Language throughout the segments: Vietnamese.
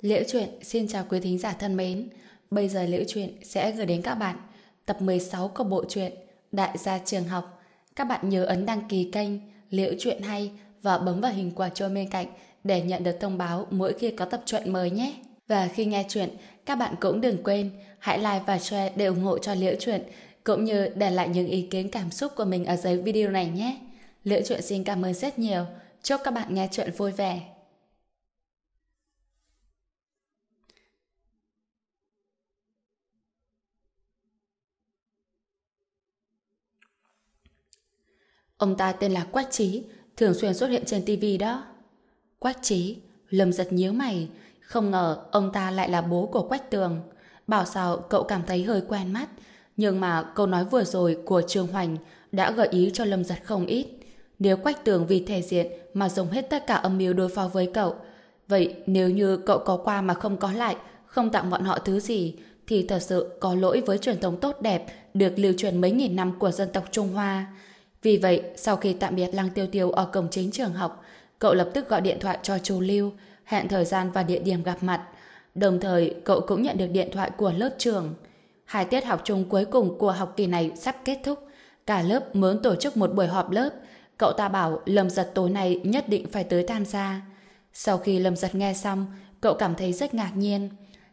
Liễu Chuyện xin chào quý thính giả thân mến. Bây giờ Liễu Chuyện sẽ gửi đến các bạn tập 16 của bộ truyện Đại gia trường học. Các bạn nhớ ấn đăng ký kênh Liễu Chuyện hay và bấm vào hình quả chuông bên cạnh để nhận được thông báo mỗi khi có tập truyện mới nhé. Và khi nghe chuyện, các bạn cũng đừng quên hãy like và share để ủng hộ cho Liễu Chuyện cũng như để lại những ý kiến cảm xúc của mình ở dưới video này nhé. Liễu Chuyện xin cảm ơn rất nhiều. Chúc các bạn nghe chuyện vui vẻ. Ông ta tên là Quách Trí, thường xuyên xuất hiện trên TV đó. Quách Trí, Lâm giật nhíu mày, không ngờ ông ta lại là bố của Quách Tường. Bảo sao cậu cảm thấy hơi quen mắt, nhưng mà câu nói vừa rồi của Trương Hoành đã gợi ý cho Lâm giật không ít. Nếu Quách Tường vì thể diện mà dùng hết tất cả âm mưu đối phó với cậu, vậy nếu như cậu có qua mà không có lại, không tặng bọn họ thứ gì, thì thật sự có lỗi với truyền thống tốt đẹp được lưu truyền mấy nghìn năm của dân tộc Trung Hoa. Vì vậy, sau khi tạm biệt Lăng Tiêu Tiêu ở cổng chính trường học, cậu lập tức gọi điện thoại cho chú Lưu, hẹn thời gian và địa điểm gặp mặt. Đồng thời, cậu cũng nhận được điện thoại của lớp trường. Hai tiết học chung cuối cùng của học kỳ này sắp kết thúc. Cả lớp muốn tổ chức một buổi họp lớp. Cậu ta bảo Lâm Giật tối nay nhất định phải tới tham gia. Sau khi Lâm Giật nghe xong, cậu cảm thấy rất ngạc nhiên.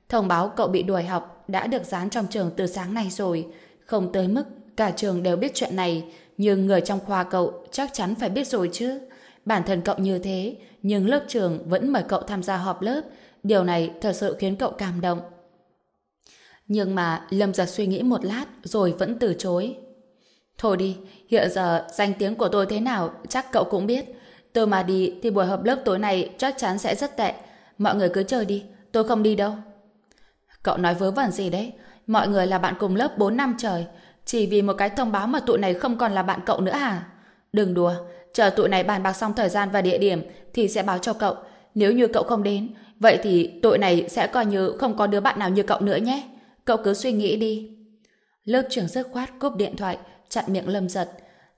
Thông báo cậu bị đuổi học đã được dán trong trường từ sáng nay rồi. Không tới mức cả trường đều biết chuyện này, nhưng người trong khoa cậu chắc chắn phải biết rồi chứ. Bản thân cậu như thế, nhưng lớp trường vẫn mời cậu tham gia họp lớp. Điều này thật sự khiến cậu cảm động. Nhưng mà Lâm giật suy nghĩ một lát rồi vẫn từ chối. Thôi đi, hiện giờ danh tiếng của tôi thế nào chắc cậu cũng biết. Tôi mà đi thì buổi họp lớp tối nay chắc chắn sẽ rất tệ. Mọi người cứ chơi đi, tôi không đi đâu. Cậu nói vớ vẩn gì đấy? Mọi người là bạn cùng lớp 4 năm trời. Chỉ vì một cái thông báo mà tụi này không còn là bạn cậu nữa à? Đừng đùa, chờ tụi này bàn bạc xong thời gian và địa điểm thì sẽ báo cho cậu. Nếu như cậu không đến, vậy thì tụi này sẽ coi như không có đứa bạn nào như cậu nữa nhé. Cậu cứ suy nghĩ đi. Lớp trưởng dứt khoát cúp điện thoại, chặn miệng lâm giật.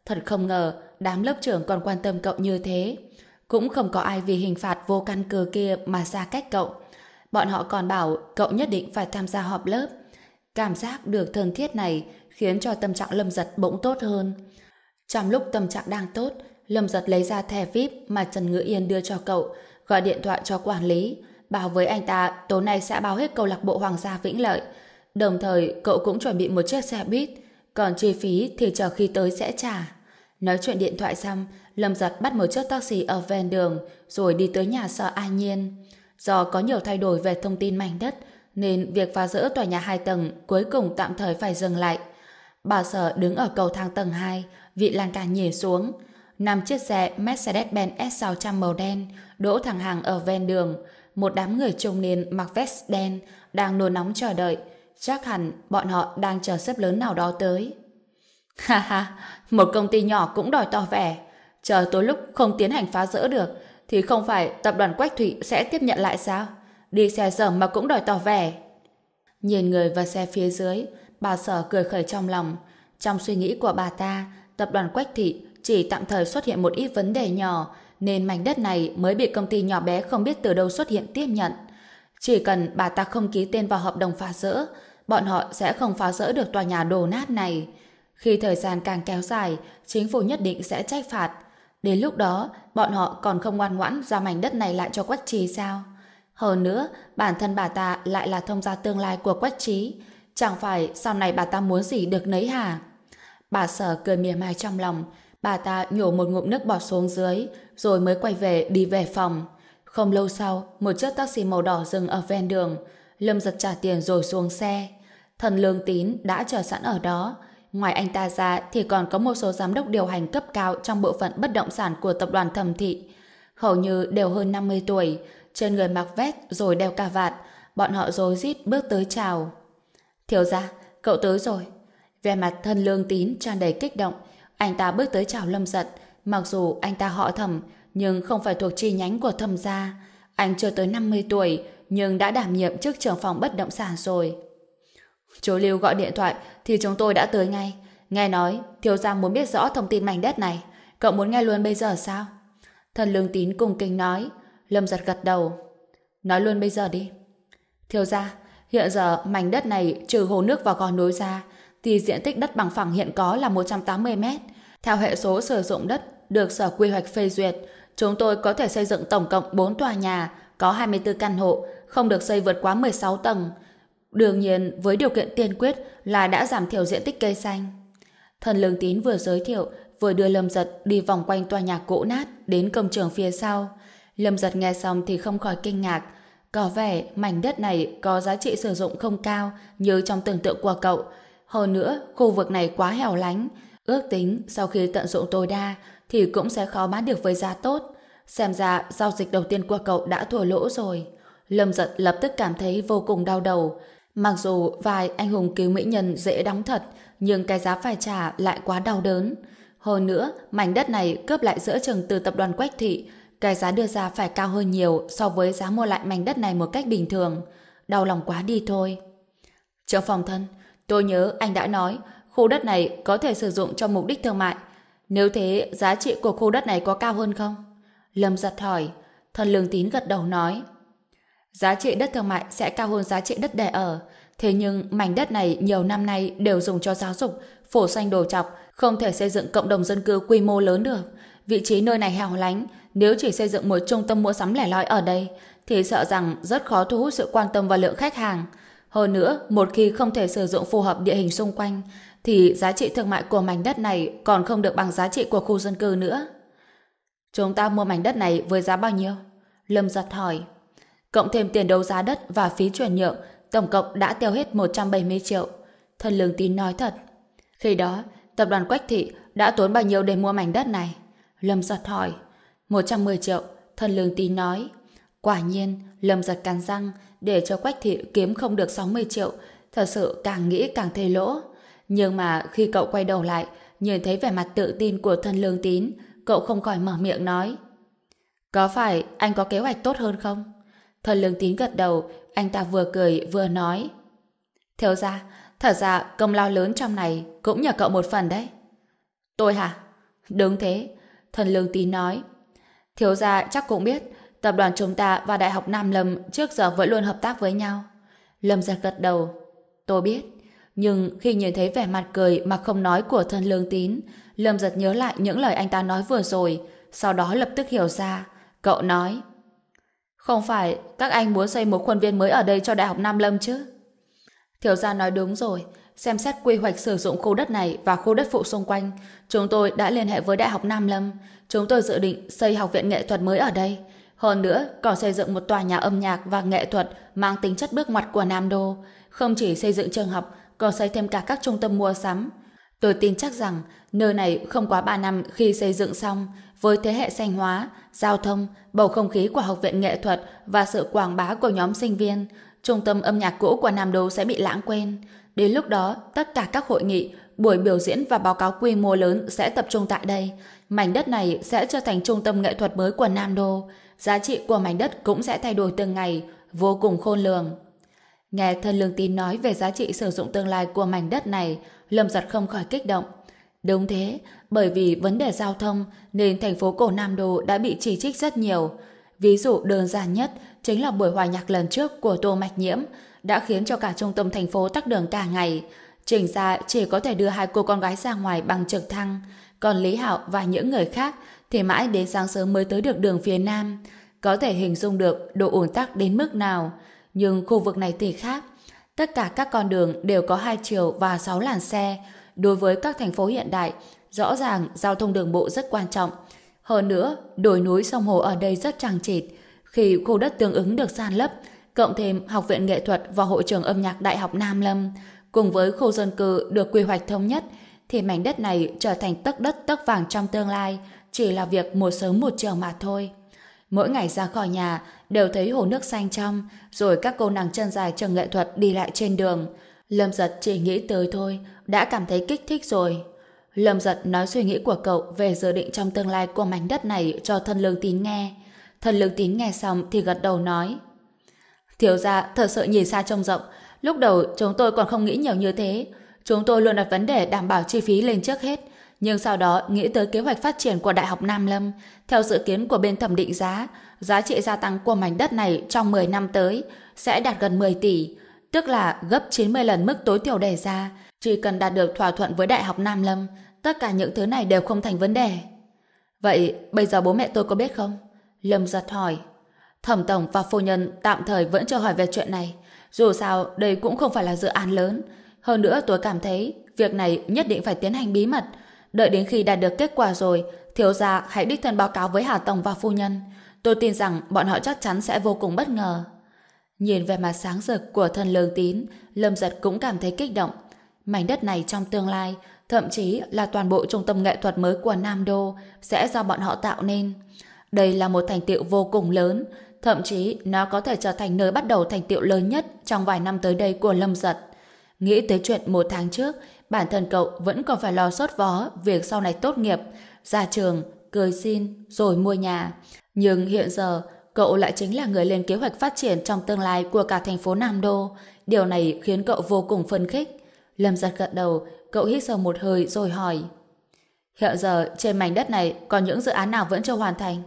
Thật không ngờ, đám lớp trưởng còn quan tâm cậu như thế. Cũng không có ai vì hình phạt vô căn cứ kia mà xa cách cậu. Bọn họ còn bảo cậu nhất định phải tham gia họp lớp. Cảm giác được thân thiết này khiến cho tâm trạng Lâm Giật bỗng tốt hơn. Trong lúc tâm trạng đang tốt, Lâm Giật lấy ra thẻ VIP mà Trần Ngữ Yên đưa cho cậu, gọi điện thoại cho quản lý, bảo với anh ta tối nay sẽ báo hết câu lạc bộ Hoàng gia Vĩnh Lợi. Đồng thời, cậu cũng chuẩn bị một chiếc xe buýt, còn chi phí thì chờ khi tới sẽ trả. Nói chuyện điện thoại xong, Lâm Giật bắt một chiếc taxi ở ven đường, rồi đi tới nhà sở Ai Nhiên. Do có nhiều thay đổi về thông tin mảnh đất, nên việc phá rỡ tòa nhà hai tầng cuối cùng tạm thời phải dừng lại. Bà sở đứng ở cầu thang tầng 2, vị lan can nhảy xuống. Năm chiếc xe Mercedes-Benz S600 màu đen đỗ thẳng hàng ở ven đường. Một đám người trung niên mặc vest đen đang nôn nóng chờ đợi. Chắc hẳn bọn họ đang chờ xếp lớn nào đó tới. Ha ha, một công ty nhỏ cũng đòi tỏ vẻ. Chờ tối lúc không tiến hành phá rỡ được thì không phải tập đoàn Quách Thụy sẽ tiếp nhận lại sao? Đi xe dở mà cũng đòi tỏ vẻ. Nhìn người và xe phía dưới, bà sở cười khởi trong lòng. Trong suy nghĩ của bà ta, tập đoàn Quách Thị chỉ tạm thời xuất hiện một ít vấn đề nhỏ, nên mảnh đất này mới bị công ty nhỏ bé không biết từ đâu xuất hiện tiếp nhận. Chỉ cần bà ta không ký tên vào hợp đồng phá rỡ, bọn họ sẽ không phá rỡ được tòa nhà đổ nát này. Khi thời gian càng kéo dài, chính phủ nhất định sẽ trách phạt. Đến lúc đó, bọn họ còn không ngoan ngoãn ra mảnh đất này lại cho Quách Trí sao? Hơn nữa, bản thân bà ta lại là thông gia tương lai của Quách Trí. Chẳng phải sau này bà ta muốn gì được nấy hả? Bà sở cười mỉa mai trong lòng. Bà ta nhổ một ngụm nước bọt xuống dưới, rồi mới quay về đi về phòng. Không lâu sau, một chiếc taxi màu đỏ dừng ở ven đường. Lâm giật trả tiền rồi xuống xe. Thần lương tín đã chờ sẵn ở đó. Ngoài anh ta ra thì còn có một số giám đốc điều hành cấp cao trong bộ phận bất động sản của tập đoàn thẩm thị. Hầu như đều hơn 50 tuổi, trên người mặc vest rồi đeo cà vạt. Bọn họ rối rít bước tới chào. Thiếu gia, cậu tới rồi. Về mặt thân lương tín tràn đầy kích động, anh ta bước tới chào lâm giật. Mặc dù anh ta họ thẩm, nhưng không phải thuộc chi nhánh của thẩm gia. Anh chưa tới 50 tuổi, nhưng đã đảm nhiệm chức trưởng phòng bất động sản rồi. Chú Lưu gọi điện thoại thì chúng tôi đã tới ngay. Nghe nói, thiếu gia muốn biết rõ thông tin mảnh đất này. Cậu muốn nghe luôn bây giờ sao? Thần lương tín cùng kinh nói. Lâm giật gật đầu. Nói luôn bây giờ đi. Thiếu gia, hiện giờ mảnh đất này trừ hồ nước và gò núi ra, thì diện tích đất bằng phẳng hiện có là 180 mét. Theo hệ số sử dụng đất được Sở Quy hoạch phê duyệt, chúng tôi có thể xây dựng tổng cộng 4 tòa nhà, có 24 căn hộ, không được xây vượt quá 16 tầng. Đương nhiên, với điều kiện tiên quyết là đã giảm thiểu diện tích cây xanh. Thần Lương Tín vừa giới thiệu, vừa đưa Lâm Giật đi vòng quanh tòa nhà cũ nát đến công trường phía sau. Lâm Giật nghe xong thì không khỏi kinh ngạc. Có vẻ mảnh đất này có giá trị sử dụng không cao như trong tưởng tượng của cậu. Hơn nữa, khu vực này quá hẻo lánh. Ước tính sau khi tận dụng tối đa thì cũng sẽ khó bán được với giá tốt. Xem ra giao dịch đầu tiên của cậu đã thua lỗ rồi. Lâm giật lập tức cảm thấy vô cùng đau đầu. Mặc dù vài anh hùng cứu mỹ nhân dễ đóng thật, nhưng cái giá phải trả lại quá đau đớn. Hơn nữa, mảnh đất này cướp lại giữa chừng từ tập đoàn Quách Thị, cái giá đưa ra phải cao hơn nhiều so với giá mua lại mảnh đất này một cách bình thường. Đau lòng quá đi thôi. Trưởng phòng thân, tôi nhớ anh đã nói khu đất này có thể sử dụng cho mục đích thương mại. Nếu thế, giá trị của khu đất này có cao hơn không? Lâm giật hỏi. Thần lương tín gật đầu nói. Giá trị đất thương mại sẽ cao hơn giá trị đất để ở. Thế nhưng mảnh đất này nhiều năm nay đều dùng cho giáo dục, phổ xanh đồ chọc, không thể xây dựng cộng đồng dân cư quy mô lớn được. Vị trí nơi này hẻo lánh, nếu chỉ xây dựng một trung tâm mua sắm lẻ loi ở đây, thì sợ rằng rất khó thu hút sự quan tâm và lượng khách hàng. Hơn nữa, một khi không thể sử dụng phù hợp địa hình xung quanh, thì giá trị thương mại của mảnh đất này còn không được bằng giá trị của khu dân cư nữa. Chúng ta mua mảnh đất này với giá bao nhiêu? Lâm giật hỏi. Cộng thêm tiền đấu giá đất và phí chuyển nhượng, tổng cộng đã tiêu hết 170 triệu. Thần lương tín nói thật. Khi đó, tập đoàn Quách Thị đã tốn bao nhiêu để mua mảnh đất này? Lâm giật hỏi. 110 triệu, thần lương tín nói. Quả nhiên, Lâm giật cắn răng, để cho Quách Thị kiếm không được 60 triệu, thật sự càng nghĩ càng thê lỗ. Nhưng mà khi cậu quay đầu lại, nhìn thấy vẻ mặt tự tin của thân lương tín, cậu không khỏi mở miệng nói. Có phải anh có kế hoạch tốt hơn không? Thân lương tín gật đầu, anh ta vừa cười vừa nói. theo ra, thật ra công lao lớn trong này cũng nhờ cậu một phần đấy. Tôi hả? Đúng thế, thần lương tín nói. Thiếu gia chắc cũng biết, tập đoàn chúng ta và Đại học Nam Lâm trước giờ vẫn luôn hợp tác với nhau. Lâm giật gật đầu. Tôi biết. Nhưng khi nhìn thấy vẻ mặt cười mà không nói của thân lương tín, Lâm giật nhớ lại những lời anh ta nói vừa rồi, sau đó lập tức hiểu ra. Cậu nói, không phải các anh muốn xây một khuôn viên mới ở đây cho Đại học Nam Lâm chứ? Thiếu gia nói đúng rồi, xem xét quy hoạch sử dụng khu đất này và khu đất phụ xung quanh, chúng tôi đã liên hệ với Đại học Nam Lâm. Chúng tôi dự định xây học viện nghệ thuật mới ở đây. Hơn nữa, còn xây dựng một tòa nhà âm nhạc và nghệ thuật mang tính chất bước ngoặt của Nam Đô. Không chỉ xây dựng trường học, còn xây thêm cả các trung tâm mua sắm. Tôi tin chắc rằng nơi này không quá 3 năm khi xây dựng xong, với thế hệ xanh hóa, giao thông, bầu không khí của học viện nghệ thuật và sự quảng bá của nhóm sinh viên, trung tâm âm nhạc cũ của Nam Đô sẽ bị lãng quên. Đến lúc đó, tất cả các hội nghị, buổi biểu diễn và báo cáo quy mô lớn sẽ tập trung tại đây. Mảnh đất này sẽ trở thành trung tâm nghệ thuật mới của Nam Đô. Giá trị của mảnh đất cũng sẽ thay đổi từng ngày, vô cùng khôn lường. Nghe thân lương tín nói về giá trị sử dụng tương lai của mảnh đất này, Lâm giật không khỏi kích động. Đúng thế, bởi vì vấn đề giao thông nên thành phố cổ Nam Đô đã bị chỉ trích rất nhiều. Ví dụ đơn giản nhất chính là buổi hòa nhạc lần trước của Tô Mạch Nhiễm đã khiến cho cả trung tâm thành phố tắc đường cả ngày. Trình ra chỉ có thể đưa hai cô con gái ra ngoài bằng trực thăng, còn Lý Hạo và những người khác thì mãi đến sáng sớm mới tới được đường phía Nam. Có thể hình dung được độ ủn tắc đến mức nào nhưng khu vực này thì khác. Tất cả các con đường đều có hai chiều và sáu làn xe. Đối với các thành phố hiện đại, rõ ràng giao thông đường bộ rất quan trọng. Hơn nữa, đồi núi sông hồ ở đây rất trang chịt. Khi khu đất tương ứng được san lấp, cộng thêm Học viện Nghệ thuật và Hội trường âm nhạc Đại học Nam Lâm, cùng với khu dân cư được quy hoạch thống nhất, thì mảnh đất này trở thành tấc đất tấc vàng trong tương lai, chỉ là việc một sớm một chiều mà thôi. Mỗi ngày ra khỏi nhà đều thấy hồ nước xanh trong, rồi các cô nàng chân dài trường nghệ thuật đi lại trên đường. Lâm giật chỉ nghĩ tới thôi, đã cảm thấy kích thích rồi. Lâm giật nói suy nghĩ của cậu về dự định trong tương lai của mảnh đất này cho thân lương tín nghe. Thân lương tín nghe xong thì gật đầu nói. Thiếu gia thật sự nhìn xa trông rộng, lúc đầu chúng tôi còn không nghĩ nhiều như thế. Chúng tôi luôn đặt vấn đề đảm bảo chi phí lên trước hết. nhưng sau đó nghĩ tới kế hoạch phát triển của Đại học Nam Lâm. Theo dự kiến của bên thẩm định giá, giá trị gia tăng của mảnh đất này trong 10 năm tới sẽ đạt gần 10 tỷ, tức là gấp 90 lần mức tối thiểu đề ra. Chỉ cần đạt được thỏa thuận với Đại học Nam Lâm, tất cả những thứ này đều không thành vấn đề. Vậy bây giờ bố mẹ tôi có biết không? Lâm giật hỏi. Thẩm tổng và phu nhân tạm thời vẫn chưa hỏi về chuyện này. Dù sao, đây cũng không phải là dự án lớn. Hơn nữa tôi cảm thấy việc này nhất định phải tiến hành bí mật. Đợi đến khi đạt được kết quả rồi, thiếu gia hãy đích thân báo cáo với Hà Tổng và phu nhân. Tôi tin rằng bọn họ chắc chắn sẽ vô cùng bất ngờ. Nhìn về mặt sáng rực của thân lương tín, Lâm Giật cũng cảm thấy kích động. Mảnh đất này trong tương lai, thậm chí là toàn bộ trung tâm nghệ thuật mới của Nam Đô sẽ do bọn họ tạo nên. Đây là một thành tiệu vô cùng lớn, thậm chí nó có thể trở thành nơi bắt đầu thành tiệu lớn nhất trong vài năm tới đây của Lâm Giật. Nghĩ tới chuyện một tháng trước, bản thân cậu vẫn còn phải lo sốt vó việc sau này tốt nghiệp, ra trường, cười xin, rồi mua nhà. Nhưng hiện giờ, cậu lại chính là người lên kế hoạch phát triển trong tương lai của cả thành phố Nam Đô. Điều này khiến cậu vô cùng phấn khích. Lâm giật gật đầu, cậu hít sâu một hơi rồi hỏi. Hiện giờ, trên mảnh đất này có những dự án nào vẫn chưa hoàn thành?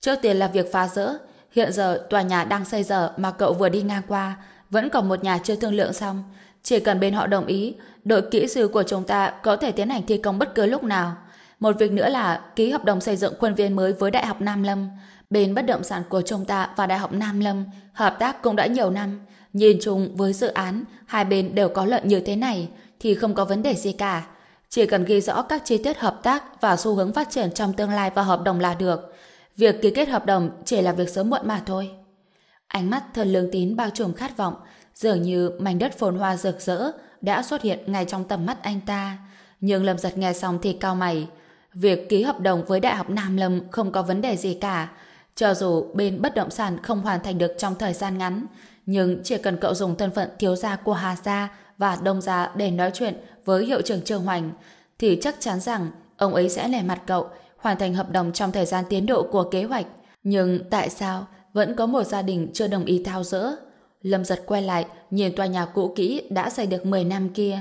Trước tiên là việc phá rỡ. Hiện giờ, tòa nhà đang xây dở mà cậu vừa đi ngang qua, vẫn còn một nhà chưa thương lượng xong. Chỉ cần bên họ đồng ý, đội kỹ sư của chúng ta có thể tiến hành thi công bất cứ lúc nào. Một việc nữa là ký hợp đồng xây dựng khuôn viên mới với Đại học Nam Lâm. Bên bất động sản của chúng ta và Đại học Nam Lâm hợp tác cũng đã nhiều năm. Nhìn chung với dự án, hai bên đều có lợi như thế này thì không có vấn đề gì cả. Chỉ cần ghi rõ các chi tiết hợp tác và xu hướng phát triển trong tương lai và hợp đồng là được. Việc ký kết hợp đồng chỉ là việc sớm muộn mà thôi. Ánh mắt thần lương tín bao trùm khát vọng, dường như mảnh đất phồn hoa rực rỡ đã xuất hiện ngay trong tầm mắt anh ta. Nhưng Lâm giật nghe xong thì cao mày. Việc ký hợp đồng với Đại học Nam Lâm không có vấn đề gì cả. Cho dù bên bất động sản không hoàn thành được trong thời gian ngắn, nhưng chỉ cần cậu dùng thân phận thiếu gia của Hà Gia và Đông Gia để nói chuyện với hiệu trưởng Trương Hoành, thì chắc chắn rằng ông ấy sẽ lẻ mặt cậu, hoàn thành hợp đồng trong thời gian tiến độ của kế hoạch. Nhưng tại sao vẫn có một gia đình chưa đồng ý thao dỡ? Lâm giật quay lại, nhìn tòa nhà cũ kỹ đã xây được 10 năm kia.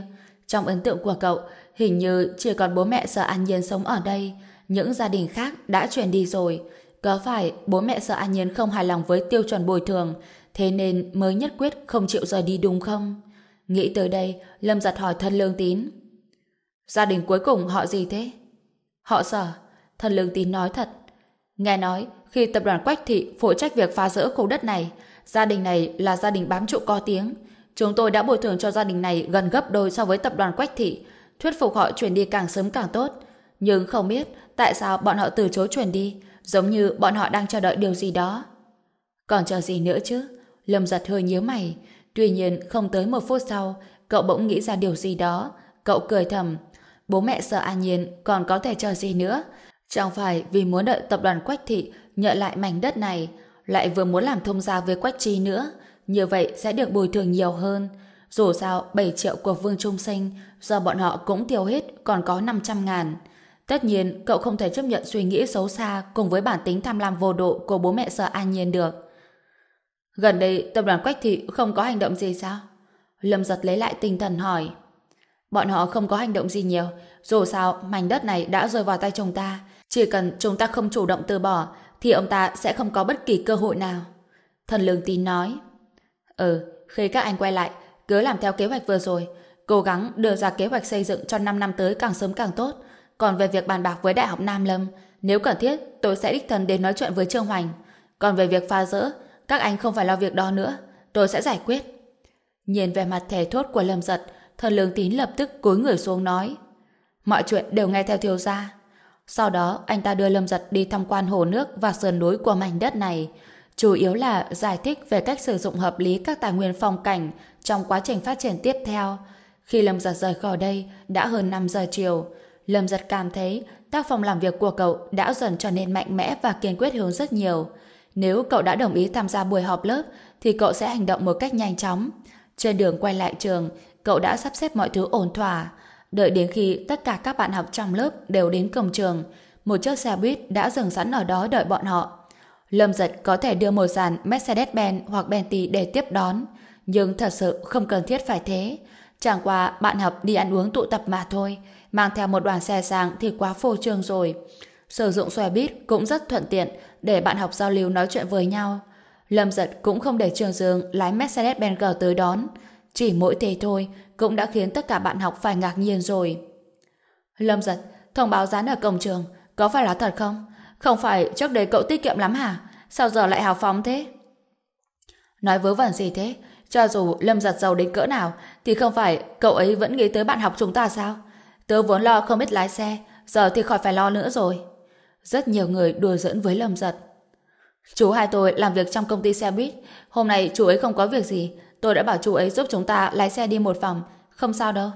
Trong ấn tượng của cậu, hình như chỉ còn bố mẹ sợ An Nhiên sống ở đây. Những gia đình khác đã chuyển đi rồi. Có phải bố mẹ sợ An Nhiên không hài lòng với tiêu chuẩn bồi thường, thế nên mới nhất quyết không chịu rời đi đúng không? Nghĩ tới đây, Lâm giật hỏi thân lương tín. Gia đình cuối cùng họ gì thế? Họ sở thần lương tín nói thật. Nghe nói, khi tập đoàn Quách Thị phụ trách việc phá rỡ khu đất này, gia đình này là gia đình bám trụ có tiếng. Chúng tôi đã bồi thường cho gia đình này gần gấp đôi so với tập đoàn Quách Thị, thuyết phục họ chuyển đi càng sớm càng tốt. Nhưng không biết tại sao bọn họ từ chối chuyển đi, giống như bọn họ đang chờ đợi điều gì đó. Còn chờ gì nữa chứ? Lâm giật hơi nhíu mày. Tuy nhiên, không tới một phút sau, cậu bỗng nghĩ ra điều gì đó. Cậu cười thầm. Bố mẹ sợ an nhiên, còn có thể chờ gì nữa? Chẳng phải vì muốn đợi tập đoàn Quách Thị nhận lại mảnh đất này, lại vừa muốn làm thông gia với Quách Chi nữa. Như vậy sẽ được bồi thường nhiều hơn. Dù sao, 7 triệu của Vương Trung Sinh do bọn họ cũng tiêu hết còn có 500 ngàn. Tất nhiên, cậu không thể chấp nhận suy nghĩ xấu xa cùng với bản tính tham lam vô độ của bố mẹ sợ an nhiên được. Gần đây, tập đoàn Quách Thị không có hành động gì sao? Lâm giật lấy lại tinh thần hỏi. Bọn họ không có hành động gì nhiều. Dù sao, mảnh đất này đã rơi vào tay chồng ta. Chỉ cần chúng ta không chủ động từ bỏ, thì ông ta sẽ không có bất kỳ cơ hội nào. Thần lương tín nói. Ừ, khi các anh quay lại, cứ làm theo kế hoạch vừa rồi. Cố gắng đưa ra kế hoạch xây dựng cho 5 năm tới càng sớm càng tốt. Còn về việc bàn bạc với Đại học Nam Lâm, nếu cần thiết, tôi sẽ đích thân đến nói chuyện với Trương Hoành. Còn về việc phá rỡ, các anh không phải lo việc đó nữa, tôi sẽ giải quyết. Nhìn về mặt thẻ thốt của Lâm Giật, thần lương tín lập tức cúi người xuống nói. Mọi chuyện đều nghe theo thiếu gia. Sau đó, anh ta đưa Lâm Giật đi tham quan hồ nước và sườn núi của mảnh đất này, chủ yếu là giải thích về cách sử dụng hợp lý các tài nguyên phong cảnh trong quá trình phát triển tiếp theo. Khi Lâm Giật rời khỏi đây, đã hơn 5 giờ chiều, Lâm Giật cảm thấy tác phong làm việc của cậu đã dần trở nên mạnh mẽ và kiên quyết hơn rất nhiều. Nếu cậu đã đồng ý tham gia buổi họp lớp, thì cậu sẽ hành động một cách nhanh chóng. Trên đường quay lại trường, cậu đã sắp xếp mọi thứ ổn thỏa. Đợi đến khi tất cả các bạn học trong lớp đều đến cổng trường, một chiếc xe buýt đã dừng sẵn ở đó đợi bọn họ. Lâm Giật có thể đưa một dàn Mercedes-Benz hoặc Bentley để tiếp đón, nhưng thật sự không cần thiết phải thế. Chẳng qua bạn học đi ăn uống tụ tập mà thôi, mang theo một đoàn xe sang thì quá phô trương rồi. Sử dụng xe buýt cũng rất thuận tiện để bạn học giao lưu nói chuyện với nhau. Lâm giật cũng không để Trường Dương lái Mercedes-Benz tới đón. Chỉ mỗi thế thôi cũng đã khiến tất cả bạn học phải ngạc nhiên rồi. Lâm giật, thông báo dán ở cổng trường, có phải là thật không? Không phải trước đây cậu tiết kiệm lắm hả? Sao giờ lại hào phóng thế? Nói vớ vẩn gì thế? Cho dù Lâm giật giàu đến cỡ nào thì không phải cậu ấy vẫn nghĩ tới bạn học chúng ta sao? Tớ vốn lo không biết lái xe, giờ thì khỏi phải lo nữa rồi. Rất nhiều người đùa giỡn với Lâm giật. Chú hai tôi làm việc trong công ty xe buýt. Hôm nay chú ấy không có việc gì. Tôi đã bảo chú ấy giúp chúng ta lái xe đi một vòng. Không sao đâu.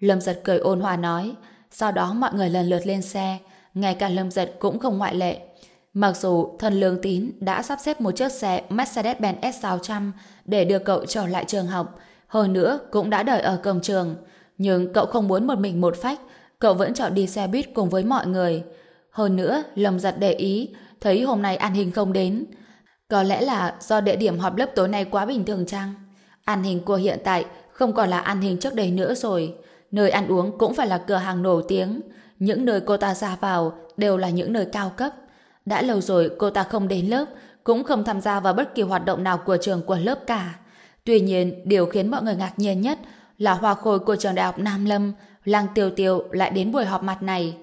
Lâm giật cười ôn hòa nói. Sau đó mọi người lần lượt lên xe. Ngay cả Lâm giật cũng không ngoại lệ. Mặc dù thần lương tín đã sắp xếp một chiếc xe Mercedes-Benz S600 để đưa cậu trở lại trường học, hơn nữa cũng đã đợi ở cổng trường. Nhưng cậu không muốn một mình một phách, cậu vẫn chọn đi xe buýt cùng với mọi người. Hơn nữa, Lâm giật để ý, thấy hôm nay An Hình không đến. Có lẽ là do địa điểm họp lớp tối nay quá bình thường chăng? An Hình của hiện tại không còn là An Hình trước đây nữa rồi. Nơi ăn uống cũng phải là cửa hàng nổi tiếng. Những nơi cô ta ra vào đều là những nơi cao cấp. Đã lâu rồi cô ta không đến lớp, cũng không tham gia vào bất kỳ hoạt động nào của trường của lớp cả. Tuy nhiên, điều khiến mọi người ngạc nhiên nhất là hoa khôi của trường đại học Nam Lâm, Lăng Tiêu Tiêu lại đến buổi họp mặt này.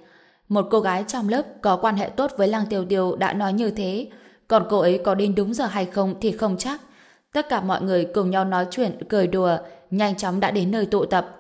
Một cô gái trong lớp có quan hệ tốt với Lăng Tiêu Tiêu đã nói như thế, còn cô ấy có đến đúng giờ hay không thì không chắc. Tất cả mọi người cùng nhau nói chuyện, cười đùa, nhanh chóng đã đến nơi tụ tập.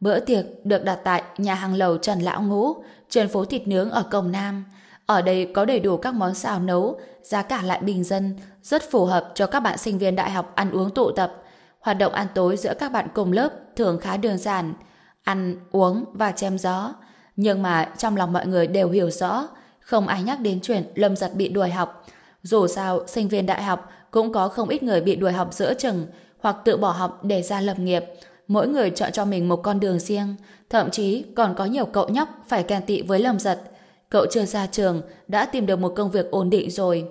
Bữa tiệc được đặt tại nhà hàng lầu Trần Lão Ngũ, trên phố thịt nướng ở Cổng Nam. Ở đây có đầy đủ các món xào nấu, giá cả lại bình dân, rất phù hợp cho các bạn sinh viên đại học ăn uống tụ tập. Hoạt động ăn tối giữa các bạn cùng lớp thường khá đơn giản, ăn, uống và chém gió. Nhưng mà trong lòng mọi người đều hiểu rõ, không ai nhắc đến chuyện Lâm Giật bị đuổi học. Dù sao, sinh viên đại học cũng có không ít người bị đuổi học giữa chừng hoặc tự bỏ học để ra lập nghiệp. Mỗi người chọn cho mình một con đường riêng, thậm chí còn có nhiều cậu nhóc phải kèn tị với lầm Giật. Cậu chưa ra trường, đã tìm được một công việc ổn định rồi.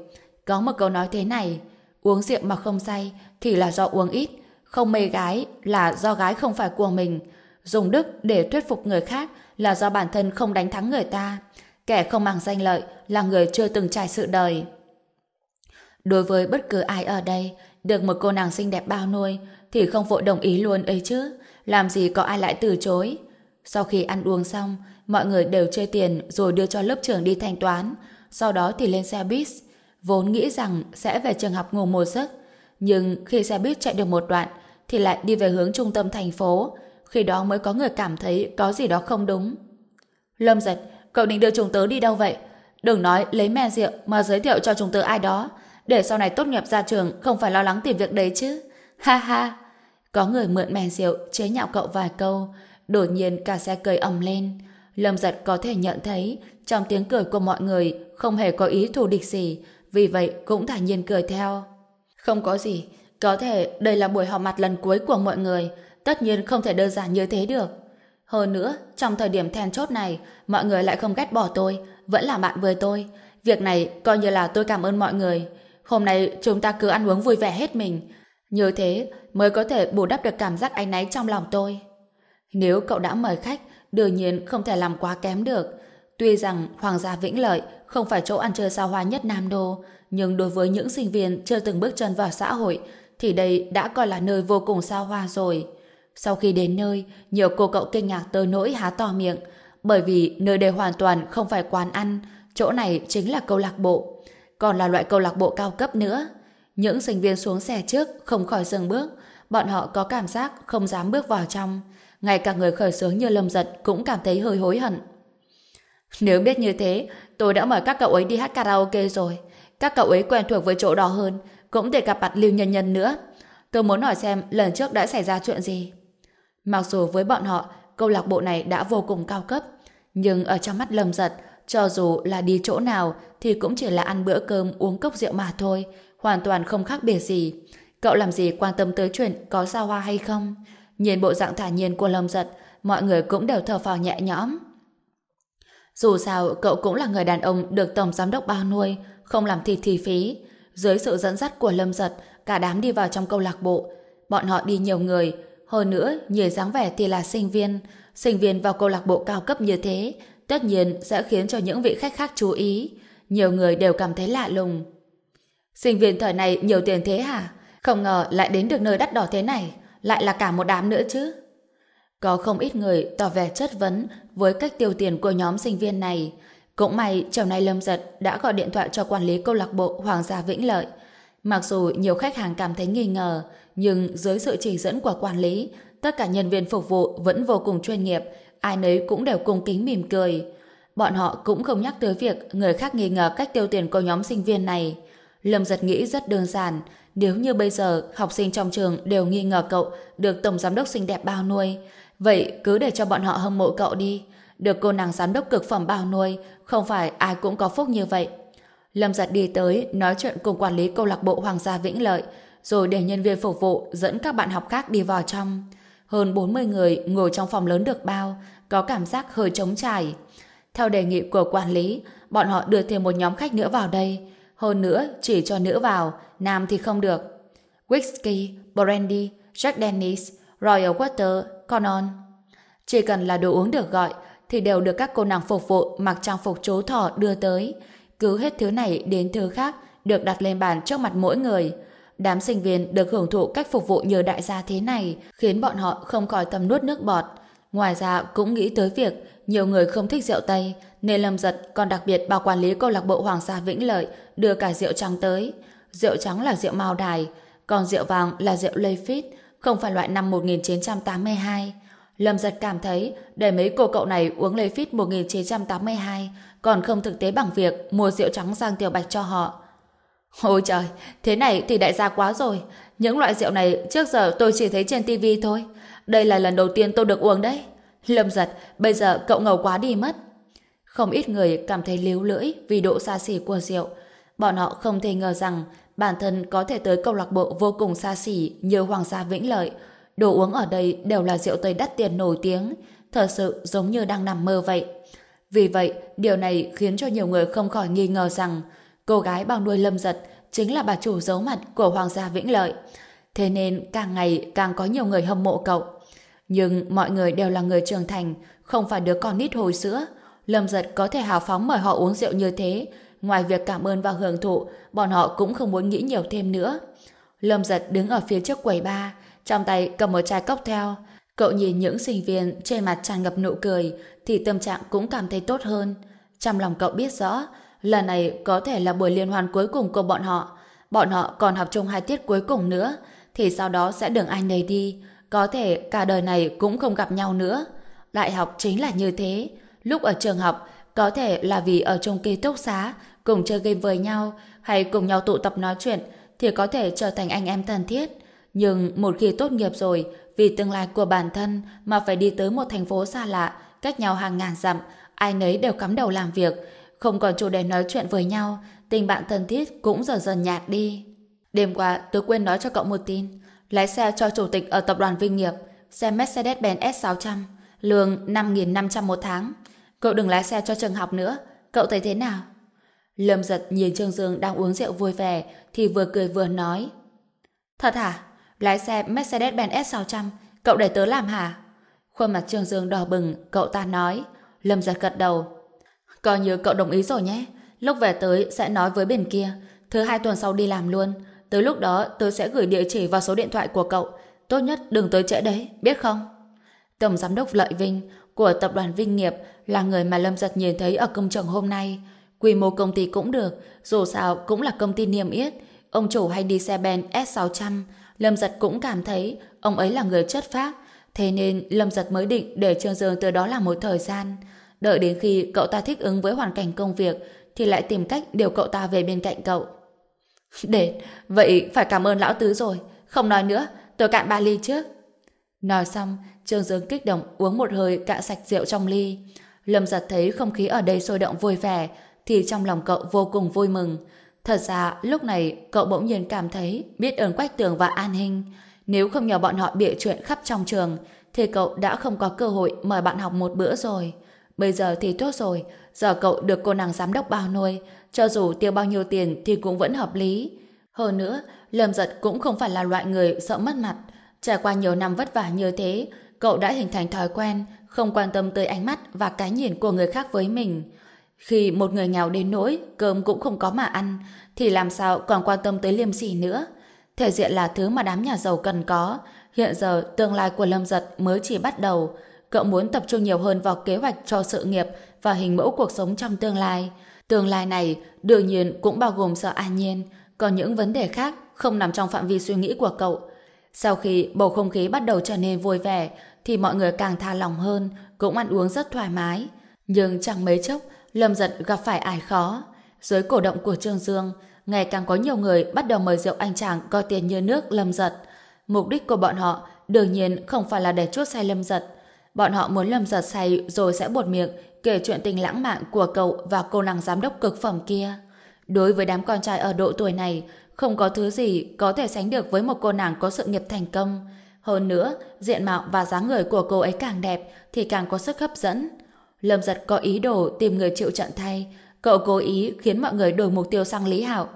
Có một câu nói thế này, uống rượu mà không say thì là do uống ít, không mê gái là do gái không phải của mình. Dùng đức để thuyết phục người khác là do bản thân không đánh thắng người ta. Kẻ không mang danh lợi là người chưa từng trải sự đời. Đối với bất cứ ai ở đây, được một cô nàng xinh đẹp bao nuôi, thì không vội đồng ý luôn ấy chứ. Làm gì có ai lại từ chối. Sau khi ăn uống xong, mọi người đều chơi tiền rồi đưa cho lớp trưởng đi thanh toán. Sau đó thì lên xe buýt. Vốn nghĩ rằng sẽ về trường học ngủ một giấc. Nhưng khi xe buýt chạy được một đoạn, thì lại đi về hướng trung tâm thành phố. Khi đó mới có người cảm thấy có gì đó không đúng. Lâm giật, cậu định đưa chúng tớ đi đâu vậy? Đừng nói lấy men rượu mà giới thiệu cho chúng tớ ai đó. Để sau này tốt nghiệp ra trường không phải lo lắng tìm việc đấy chứ. Ha ha! Có người mượn men rượu chế nhạo cậu vài câu. Đột nhiên cả xe cười ầm lên. Lâm giật có thể nhận thấy trong tiếng cười của mọi người không hề có ý thù địch gì. Vì vậy cũng thản nhiên cười theo. Không có gì. Có thể đây là buổi họp mặt lần cuối của mọi người. Tất nhiên không thể đơn giản như thế được. Hơn nữa, trong thời điểm then chốt này, mọi người lại không ghét bỏ tôi, vẫn là bạn với tôi. Việc này coi như là tôi cảm ơn mọi người. Hôm nay chúng ta cứ ăn uống vui vẻ hết mình. Như thế mới có thể bù đắp được cảm giác áy náy trong lòng tôi. Nếu cậu đã mời khách, đương nhiên không thể làm quá kém được. Tuy rằng Hoàng gia Vĩnh Lợi không phải chỗ ăn chơi xa hoa nhất Nam Đô, nhưng đối với những sinh viên chưa từng bước chân vào xã hội, thì đây đã coi là nơi vô cùng xa hoa rồi. Sau khi đến nơi, nhiều cô cậu kinh ngạc tới nỗi há to miệng, bởi vì nơi đây hoàn toàn không phải quán ăn, chỗ này chính là câu lạc bộ, còn là loại câu lạc bộ cao cấp nữa. Những sinh viên xuống xe trước không khỏi dừng bước, bọn họ có cảm giác không dám bước vào trong. Ngay cả người khởi xướng như Lâm Giật cũng cảm thấy hơi hối hận. Nếu biết như thế, tôi đã mời các cậu ấy đi hát karaoke rồi. Các cậu ấy quen thuộc với chỗ đó hơn, cũng để gặp mặt Lưu Nhân Nhân nữa. Tôi muốn hỏi xem lần trước đã xảy ra chuyện gì. Mặc dù với bọn họ, câu lạc bộ này đã vô cùng cao cấp, nhưng ở trong mắt Lâm Giật, cho dù là đi chỗ nào thì cũng chỉ là ăn bữa cơm uống cốc rượu mà thôi, hoàn toàn không khác biệt gì. Cậu làm gì quan tâm tới chuyện có sao hoa hay không? Nhìn bộ dạng thả nhiên của Lâm Giật, mọi người cũng đều thở phào nhẹ nhõm. Dù sao, cậu cũng là người đàn ông được Tổng Giám đốc bao nuôi, không làm thịt thì phí. Dưới sự dẫn dắt của Lâm Giật, cả đám đi vào trong câu lạc bộ. Bọn họ đi nhiều người, hơn nữa, nhìn dáng vẻ thì là sinh viên, sinh viên vào câu lạc bộ cao cấp như thế, tất nhiên sẽ khiến cho những vị khách khác chú ý. Nhiều người đều cảm thấy lạ lùng. Sinh viên thời này nhiều tiền thế hả? Không ngờ lại đến được nơi đắt đỏ thế này, lại là cả một đám nữa chứ. Có không ít người tỏ vẻ chất vấn với cách tiêu tiền của nhóm sinh viên này. Cũng may chiều nay Lâm Giật đã gọi điện thoại cho quản lý câu lạc bộ Hoàng gia Vĩnh Lợi. Mặc dù nhiều khách hàng cảm thấy nghi ngờ, nhưng dưới sự chỉ dẫn của quản lý, tất cả nhân viên phục vụ vẫn vô cùng chuyên nghiệp, ai nấy cũng đều cung kính mỉm cười. Bọn họ cũng không nhắc tới việc người khác nghi ngờ cách tiêu tiền của nhóm sinh viên này. Lâm giật nghĩ rất đơn giản, nếu như bây giờ học sinh trong trường đều nghi ngờ cậu được tổng giám đốc xinh đẹp bao nuôi, vậy cứ để cho bọn họ hâm mộ cậu đi. Được cô nàng giám đốc cực phẩm bao nuôi, không phải ai cũng có phúc như vậy. Lâm giật đi tới nói chuyện cùng quản lý câu lạc bộ Hoàng gia Vĩnh Lợi, rồi để nhân viên phục vụ dẫn các bạn học khác đi vào trong. Hơn 40 người ngồi trong phòng lớn được bao, có cảm giác hơi trống trải. Theo đề nghị của quản lý, bọn họ đưa thêm một nhóm khách nữa vào đây. Hơn nữa, chỉ cho nữ vào, nam thì không được. Whisky, brandy, Jack Dennis, Royal Water, Conon. Chỉ cần là đồ uống được gọi, thì đều được các cô nàng phục vụ mặc trang phục chú thỏ đưa tới. Cứ hết thứ này đến thứ khác được đặt lên bàn trước mặt mỗi người. Đám sinh viên được hưởng thụ cách phục vụ như đại gia thế này khiến bọn họ không khỏi tâm nuốt nước bọt. Ngoài ra cũng nghĩ tới việc nhiều người không thích rượu Tây nên Lâm Giật còn đặc biệt bảo quản lý câu lạc bộ Hoàng gia Vĩnh Lợi đưa cả rượu trắng tới. Rượu trắng là rượu mao đài, còn rượu vàng là rượu Lafite, không phải loại năm 1982. Lâm Giật cảm thấy để mấy cô cậu này uống Lafite 1982 còn không thực tế bằng việc mua rượu trắng sang tiểu bạch cho họ. Ôi trời, thế này thì đại gia quá rồi. Những loại rượu này trước giờ tôi chỉ thấy trên tivi thôi. Đây là lần đầu tiên tôi được uống đấy. Lâm giật, bây giờ cậu ngầu quá đi mất. Không ít người cảm thấy líu lưỡi vì độ xa xỉ của rượu. Bọn họ không thể ngờ rằng bản thân có thể tới câu lạc bộ vô cùng xa xỉ như Hoàng gia Vĩnh Lợi. Đồ uống ở đây đều là rượu tây đắt tiền nổi tiếng. Thật sự giống như đang nằm mơ vậy. Vì vậy, điều này khiến cho nhiều người không khỏi nghi ngờ rằng cô gái bao nuôi lâm giật chính là bà chủ giấu mặt của Hoàng gia Vĩnh Lợi. Thế nên càng ngày càng có nhiều người hâm mộ cậu. Nhưng mọi người đều là người trưởng thành, không phải đứa con nít hồi sữa. Lâm giật có thể hào phóng mời họ uống rượu như thế. Ngoài việc cảm ơn và hưởng thụ, bọn họ cũng không muốn nghĩ nhiều thêm nữa. Lâm giật đứng ở phía trước quầy bar, trong tay cầm một chai cocktail. Cậu nhìn những sinh viên trên mặt tràn ngập nụ cười, thì tâm trạng cũng cảm thấy tốt hơn. Trong lòng cậu biết rõ, lần này có thể là buổi liên hoan cuối cùng của bọn họ. Bọn họ còn học chung hai tiết cuối cùng nữa, thì sau đó sẽ đường ai nấy đi. Có thể cả đời này cũng không gặp nhau nữa. Đại học chính là như thế. Lúc ở trường học, có thể là vì ở trong ký túc xá, cùng chơi game với nhau, hay cùng nhau tụ tập nói chuyện, thì có thể trở thành anh em thân thiết. Nhưng một khi tốt nghiệp rồi, vì tương lai của bản thân mà phải đi tới một thành phố xa lạ, cách nhau hàng ngàn dặm, ai nấy đều cắm đầu làm việc, không còn chủ đề nói chuyện với nhau, tình bạn thân thiết cũng dần dần nhạt đi. Đêm qua, tớ quên nói cho cậu một tin. Lái xe cho chủ tịch ở tập đoàn Vinh Nghiệp, xe Mercedes-Benz S600, lương 5.500 một tháng. Cậu đừng lái xe cho trường học nữa, cậu thấy thế nào? Lâm giật nhìn Trương Dương đang uống rượu vui vẻ, thì vừa cười vừa nói. Thật hả? Lái xe Mercedes-Benz S600, cậu để tớ làm hả? Khuôn mặt Trương Dương đỏ bừng, cậu ta nói. Lâm giật gật đầu. Coi như cậu đồng ý rồi nhé. Lúc về tới sẽ nói với bên kia. Thứ hai tuần sau đi làm luôn. Tới lúc đó tôi sẽ gửi địa chỉ vào số điện thoại của cậu. Tốt nhất đừng tới trễ đấy, biết không? Tổng giám đốc Lợi Vinh của tập đoàn Vinh Nghiệp là người mà Lâm Giật nhìn thấy ở công trường hôm nay. Quy mô công ty cũng được, dù sao cũng là công ty niêm yết. Ông chủ hay đi xe ben S600. Lâm Giật cũng cảm thấy ông ấy là người chất phác, Thế nên Lâm Giật mới định để Trương Dương từ đó làm một thời gian. Đợi đến khi cậu ta thích ứng với hoàn cảnh công việc thì lại tìm cách điều cậu ta về bên cạnh cậu. Để, vậy phải cảm ơn lão tứ rồi. Không nói nữa, tôi cạn ba ly trước. Nói xong, Trương Dương kích động uống một hơi cạn sạch rượu trong ly. Lâm giật thấy không khí ở đây sôi động vui vẻ, thì trong lòng cậu vô cùng vui mừng. Thật ra, lúc này cậu bỗng nhiên cảm thấy biết ơn Quách Tường và An Hinh. Nếu không nhờ bọn họ bịa chuyện khắp trong trường, thì cậu đã không có cơ hội mời bạn học một bữa rồi. Bây giờ thì tốt rồi, giờ cậu được cô nàng giám đốc bao nuôi, cho dù tiêu bao nhiêu tiền thì cũng vẫn hợp lý. Hơn nữa, Lâm Giật cũng không phải là loại người sợ mất mặt. Trải qua nhiều năm vất vả như thế, cậu đã hình thành thói quen, không quan tâm tới ánh mắt và cái nhìn của người khác với mình. Khi một người nghèo đến nỗi cơm cũng không có mà ăn, thì làm sao còn quan tâm tới liêm sỉ nữa. Thể diện là thứ mà đám nhà giàu cần có. Hiện giờ tương lai của Lâm Giật mới chỉ bắt đầu. Cậu muốn tập trung nhiều hơn vào kế hoạch cho sự nghiệp và hình mẫu cuộc sống trong tương lai. Tương lai này đương nhiên cũng bao gồm sợ an nhiên, còn những vấn đề khác không nằm trong phạm vi suy nghĩ của cậu. Sau khi bầu không khí bắt đầu trở nên vui vẻ, thì mọi người càng tha lòng hơn, cũng ăn uống rất thoải mái. Nhưng chẳng mấy chốc, Lâm Giật gặp phải ải khó. Dưới cổ động của Trương Dương, ngày càng có nhiều người bắt đầu mời rượu anh chàng coi tiền như nước Lâm Giật. Mục đích của bọn họ đương nhiên không phải là để chuốt say Lâm Giật. Bọn họ muốn Lâm Giật say rồi sẽ buột miệng kể chuyện tình lãng mạn của cậu và cô nàng giám đốc cực phẩm kia. Đối với đám con trai ở độ tuổi này, không có thứ gì có thể sánh được với một cô nàng có sự nghiệp thành công. Hơn nữa, diện mạo và dáng người của cô ấy càng đẹp thì càng có sức hấp dẫn. Lâm giật có ý đồ tìm người chịu trận thay. Cậu cố ý khiến mọi người đổi mục tiêu sang Lý Hạo.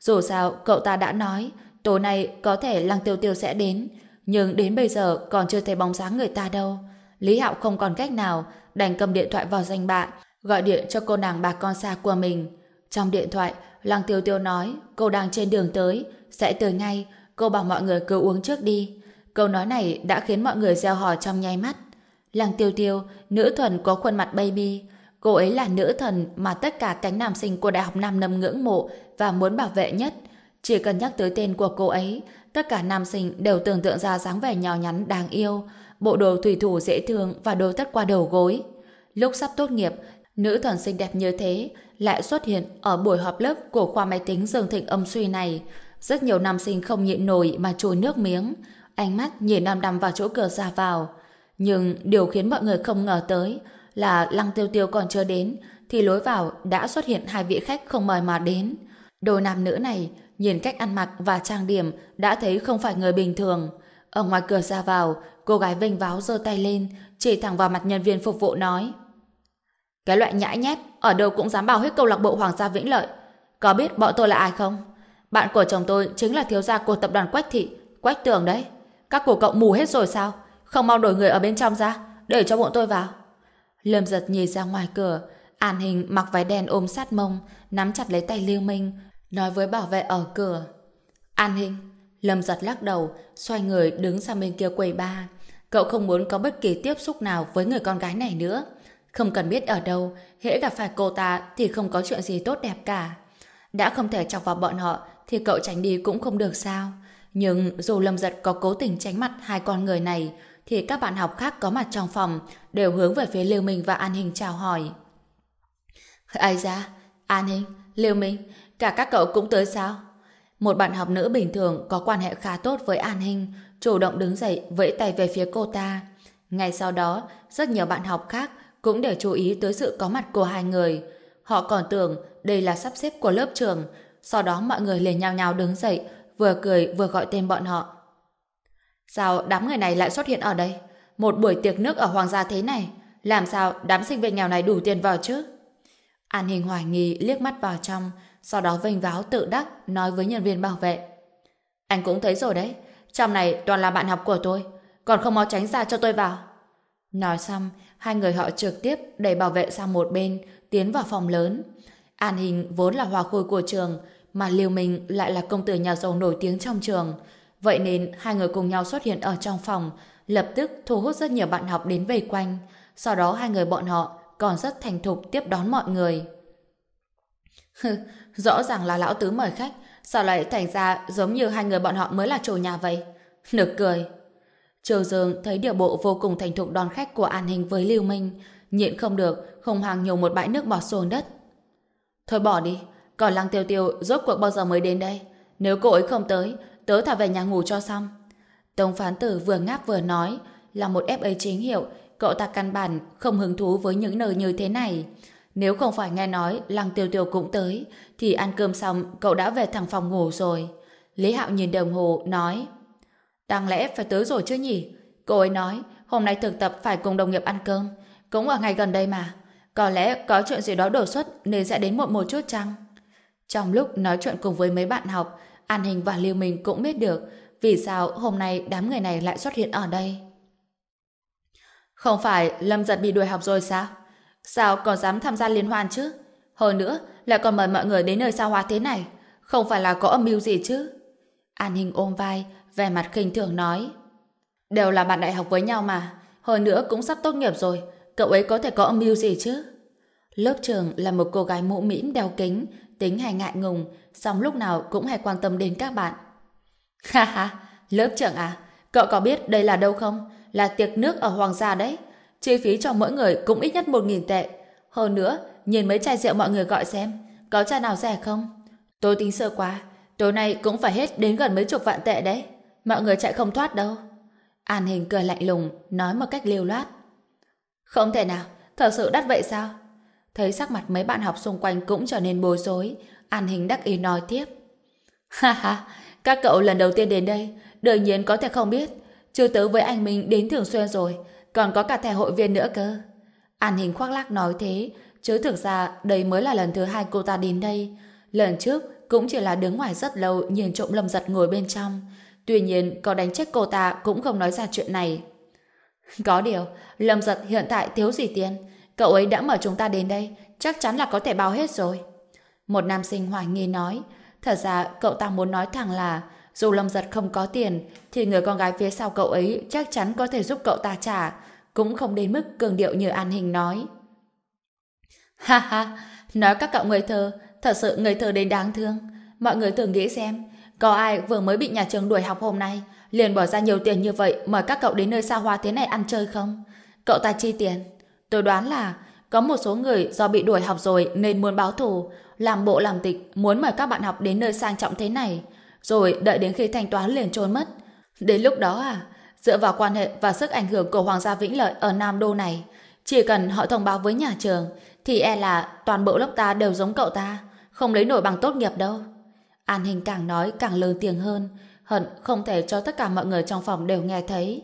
Dù sao, cậu ta đã nói tối nay có thể Lăng Tiêu Tiêu sẽ đến. Nhưng đến bây giờ còn chưa thấy bóng dáng người ta đâu. Lý Hạo không còn cách nào đành cầm điện thoại vào danh bạn gọi điện cho cô nàng bà con xa của mình. Trong điện thoại, Lăng Tiêu Tiêu nói cô đang trên đường tới, sẽ tới ngay, cô bảo mọi người cứ uống trước đi. Câu nói này đã khiến mọi người gieo hò trong nháy mắt. Lăng Tiêu Tiêu, nữ thần có khuôn mặt baby. Cô ấy là nữ thần mà tất cả cánh nam sinh của Đại học Nam Nâm ngưỡng mộ và muốn bảo vệ nhất. Chỉ cần nhắc tới tên của cô ấy, tất cả nam sinh đều tưởng tượng ra dáng vẻ nhỏ nhắn đáng yêu, bộ đồ thủy thủ dễ thương và đồ tất qua đầu gối. Lúc sắp tốt nghiệp, nữ thần xinh đẹp như thế lại xuất hiện ở buổi họp lớp của khoa máy tính Dương Thịnh âm suy này. Rất nhiều nam sinh không nhịn nổi mà trôi nước miếng, ánh mắt nhìn đăm đăm vào chỗ cửa ra vào. Nhưng điều khiến mọi người không ngờ tới là Lăng Tiêu Tiêu còn chưa đến, thì lối vào đã xuất hiện hai vị khách không mời mà đến. Đôi nam nữ này, nhìn cách ăn mặc và trang điểm đã thấy không phải người bình thường. Ở ngoài cửa ra vào, cô gái vênh váo giơ tay lên, chỉ thẳng vào mặt nhân viên phục vụ nói. Cái loại nhãi nhép, ở đâu cũng dám bảo hết câu lạc bộ Hoàng gia Vĩnh Lợi. Có biết bọn tôi là ai không? Bạn của chồng tôi chính là thiếu gia của tập đoàn Quách Thị, Quách Tường đấy. Các cổ cậu mù hết rồi sao? Không mau đổi người ở bên trong ra, để cho bọn tôi vào. Lâm giật nhìn ra ngoài cửa, An Hình mặc váy đen ôm sát mông, nắm chặt lấy tay Lưu Minh, nói với bảo vệ ở cửa. An Hình, Lâm giật lắc đầu, xoay người đứng sang bên kia quầy ba. Cậu không muốn có bất kỳ tiếp xúc nào với người con gái này nữa. Không cần biết ở đâu, hễ gặp phải cô ta thì không có chuyện gì tốt đẹp cả. Đã không thể chọc vào bọn họ thì cậu tránh đi cũng không được sao. Nhưng dù Lâm Giật có cố tình tránh mặt hai con người này thì các bạn học khác có mặt trong phòng đều hướng về phía Lưu Minh và An Hình chào hỏi. Ai ra? An Hình, Lưu Minh, cả các cậu cũng tới sao? Một bạn học nữ bình thường có quan hệ khá tốt với An Hinh chủ động đứng dậy vẫy tay về phía cô ta. Ngay sau đó, rất nhiều bạn học khác cũng đều chú ý tới sự có mặt của hai người. Họ còn tưởng đây là sắp xếp của lớp trường, sau đó mọi người liền nhao nhao đứng dậy, vừa cười vừa gọi tên bọn họ. Sao đám người này lại xuất hiện ở đây? Một buổi tiệc nước ở Hoàng gia thế này, làm sao đám sinh viên nghèo này đủ tiền vào chứ? An Hình hoài nghi liếc mắt vào trong, sau đó vênh váo tự đắc nói với nhân viên bảo vệ. Anh cũng thấy rồi đấy, trong này toàn là bạn học của tôi, còn không mau tránh ra cho tôi vào. Nói xong, hai người họ trực tiếp đẩy bảo vệ sang một bên, tiến vào phòng lớn. An Hình vốn là hòa khôi của trường, mà Liêu Minh lại là công tử nhà giàu nổi tiếng trong trường. Vậy nên hai người cùng nhau xuất hiện ở trong phòng, lập tức thu hút rất nhiều bạn học đến vây quanh. Sau đó hai người bọn họ còn rất thành thục tiếp đón mọi người. Rõ ràng là lão tứ mời khách, sao lại thành ra giống như hai người bọn họ mới là chủ nhà vậy? Nực cười. Trường Dương thấy điều bộ vô cùng thành thục đón khách của An Hình với Lưu Minh, nhịn không được, không hàng nhổ một bãi nước bọt xuống đất. Thôi bỏ đi, còn Lăng Tiêu Tiêu rốt cuộc bao giờ mới đến đây? Nếu cô ấy không tới, tớ thả về nhà ngủ cho xong. Tống phán tử vừa ngáp vừa nói, là một FA chính hiệu, cậu ta căn bản không hứng thú với những nơi như thế này. Nếu không phải nghe nói Lăng Tiêu Tiêu cũng tới, thì ăn cơm xong cậu đã về thẳng phòng ngủ rồi. Lý Hạo nhìn đồng hồ, nói Đáng lẽ phải tới rồi chứ nhỉ? Cô ấy nói, hôm nay thực tập phải cùng đồng nghiệp ăn cơm. Cũng ở ngày gần đây mà. Có lẽ có chuyện gì đó đổ xuất nên sẽ đến muộn một chút chăng? Trong lúc nói chuyện cùng với mấy bạn học, An Hình và Lưu Minh cũng biết được vì sao hôm nay đám người này lại xuất hiện ở đây. Không phải Lâm giật bị đuổi học rồi sao? Sao còn dám tham gia liên hoan chứ? Hơn nữa, lại còn mời mọi người đến nơi xa hoa thế này. Không phải là có âm mưu gì chứ? An Hình ôm vai, vẻ mặt khinh thường nói. Đều là bạn đại học với nhau mà. Hơn nữa cũng sắp tốt nghiệp rồi. Cậu ấy có thể có âm mưu gì chứ? Lớp trường là một cô gái mũ mĩm đeo kính, tính hay ngại ngùng, song lúc nào cũng hay quan tâm đến các bạn. Ha ha, lớp trưởng à, cậu có biết đây là đâu không? Là tiệc nước ở Hoàng gia đấy. Chi phí cho mỗi người cũng ít nhất một nghìn tệ. Hơn nữa, nhìn mấy chai rượu mọi người gọi xem, có chai nào rẻ không? Tôi tính sơ quá, tối nay cũng phải hết đến gần mấy chục vạn tệ đấy. Mọi người chạy không thoát đâu. An Hình cười lạnh lùng, nói một cách liều loát. Không thể nào, thật sự đắt vậy sao? Thấy sắc mặt mấy bạn học xung quanh cũng trở nên bối rối, An Hình đắc ý nói tiếp. Ha ha, các cậu lần đầu tiên đến đây, đương nhiên có thể không biết. Chưa tớ với anh mình đến thường xuyên rồi, còn có cả thẻ hội viên nữa cơ. An Hình khoác lác nói thế, chứ thực ra đây mới là lần thứ hai cô ta đến đây. Lần trước cũng chỉ là đứng ngoài rất lâu nhìn trộm lâm giật ngồi bên trong. Tuy nhiên, có đánh chết cô ta cũng không nói ra chuyện này. Có điều, lâm giật hiện tại thiếu gì tiền. Cậu ấy đã mời chúng ta đến đây, chắc chắn là có thể bao hết rồi. Một nam sinh hoài nghi nói, thật ra cậu ta muốn nói thẳng là dù lâm giật không có tiền, thì người con gái phía sau cậu ấy chắc chắn có thể giúp cậu ta trả, cũng không đến mức cường điệu như An Hình nói. Ha ha, nói các cậu người thơ, thật sự người thơ đến đáng thương. Mọi người tưởng nghĩ xem, có ai vừa mới bị nhà trường đuổi học hôm nay, liền bỏ ra nhiều tiền như vậy mời các cậu đến nơi xa hoa thế này ăn chơi không? Cậu ta chi tiền? Tôi đoán là có một số người do bị đuổi học rồi nên muốn báo thù, làm bộ làm tịch, muốn mời các bạn học đến nơi sang trọng thế này, rồi đợi đến khi thanh toán liền trốn mất. Đến lúc đó à, dựa vào quan hệ và sức ảnh hưởng của Hoàng gia Vĩnh Lợi ở Nam Đô này, chỉ cần họ thông báo với nhà trường, thì e là toàn bộ lớp ta đều giống cậu ta, không lấy nổi bằng tốt nghiệp đâu. An Hình càng nói càng lớn tiếng hơn, hận không thể cho tất cả mọi người trong phòng đều nghe thấy.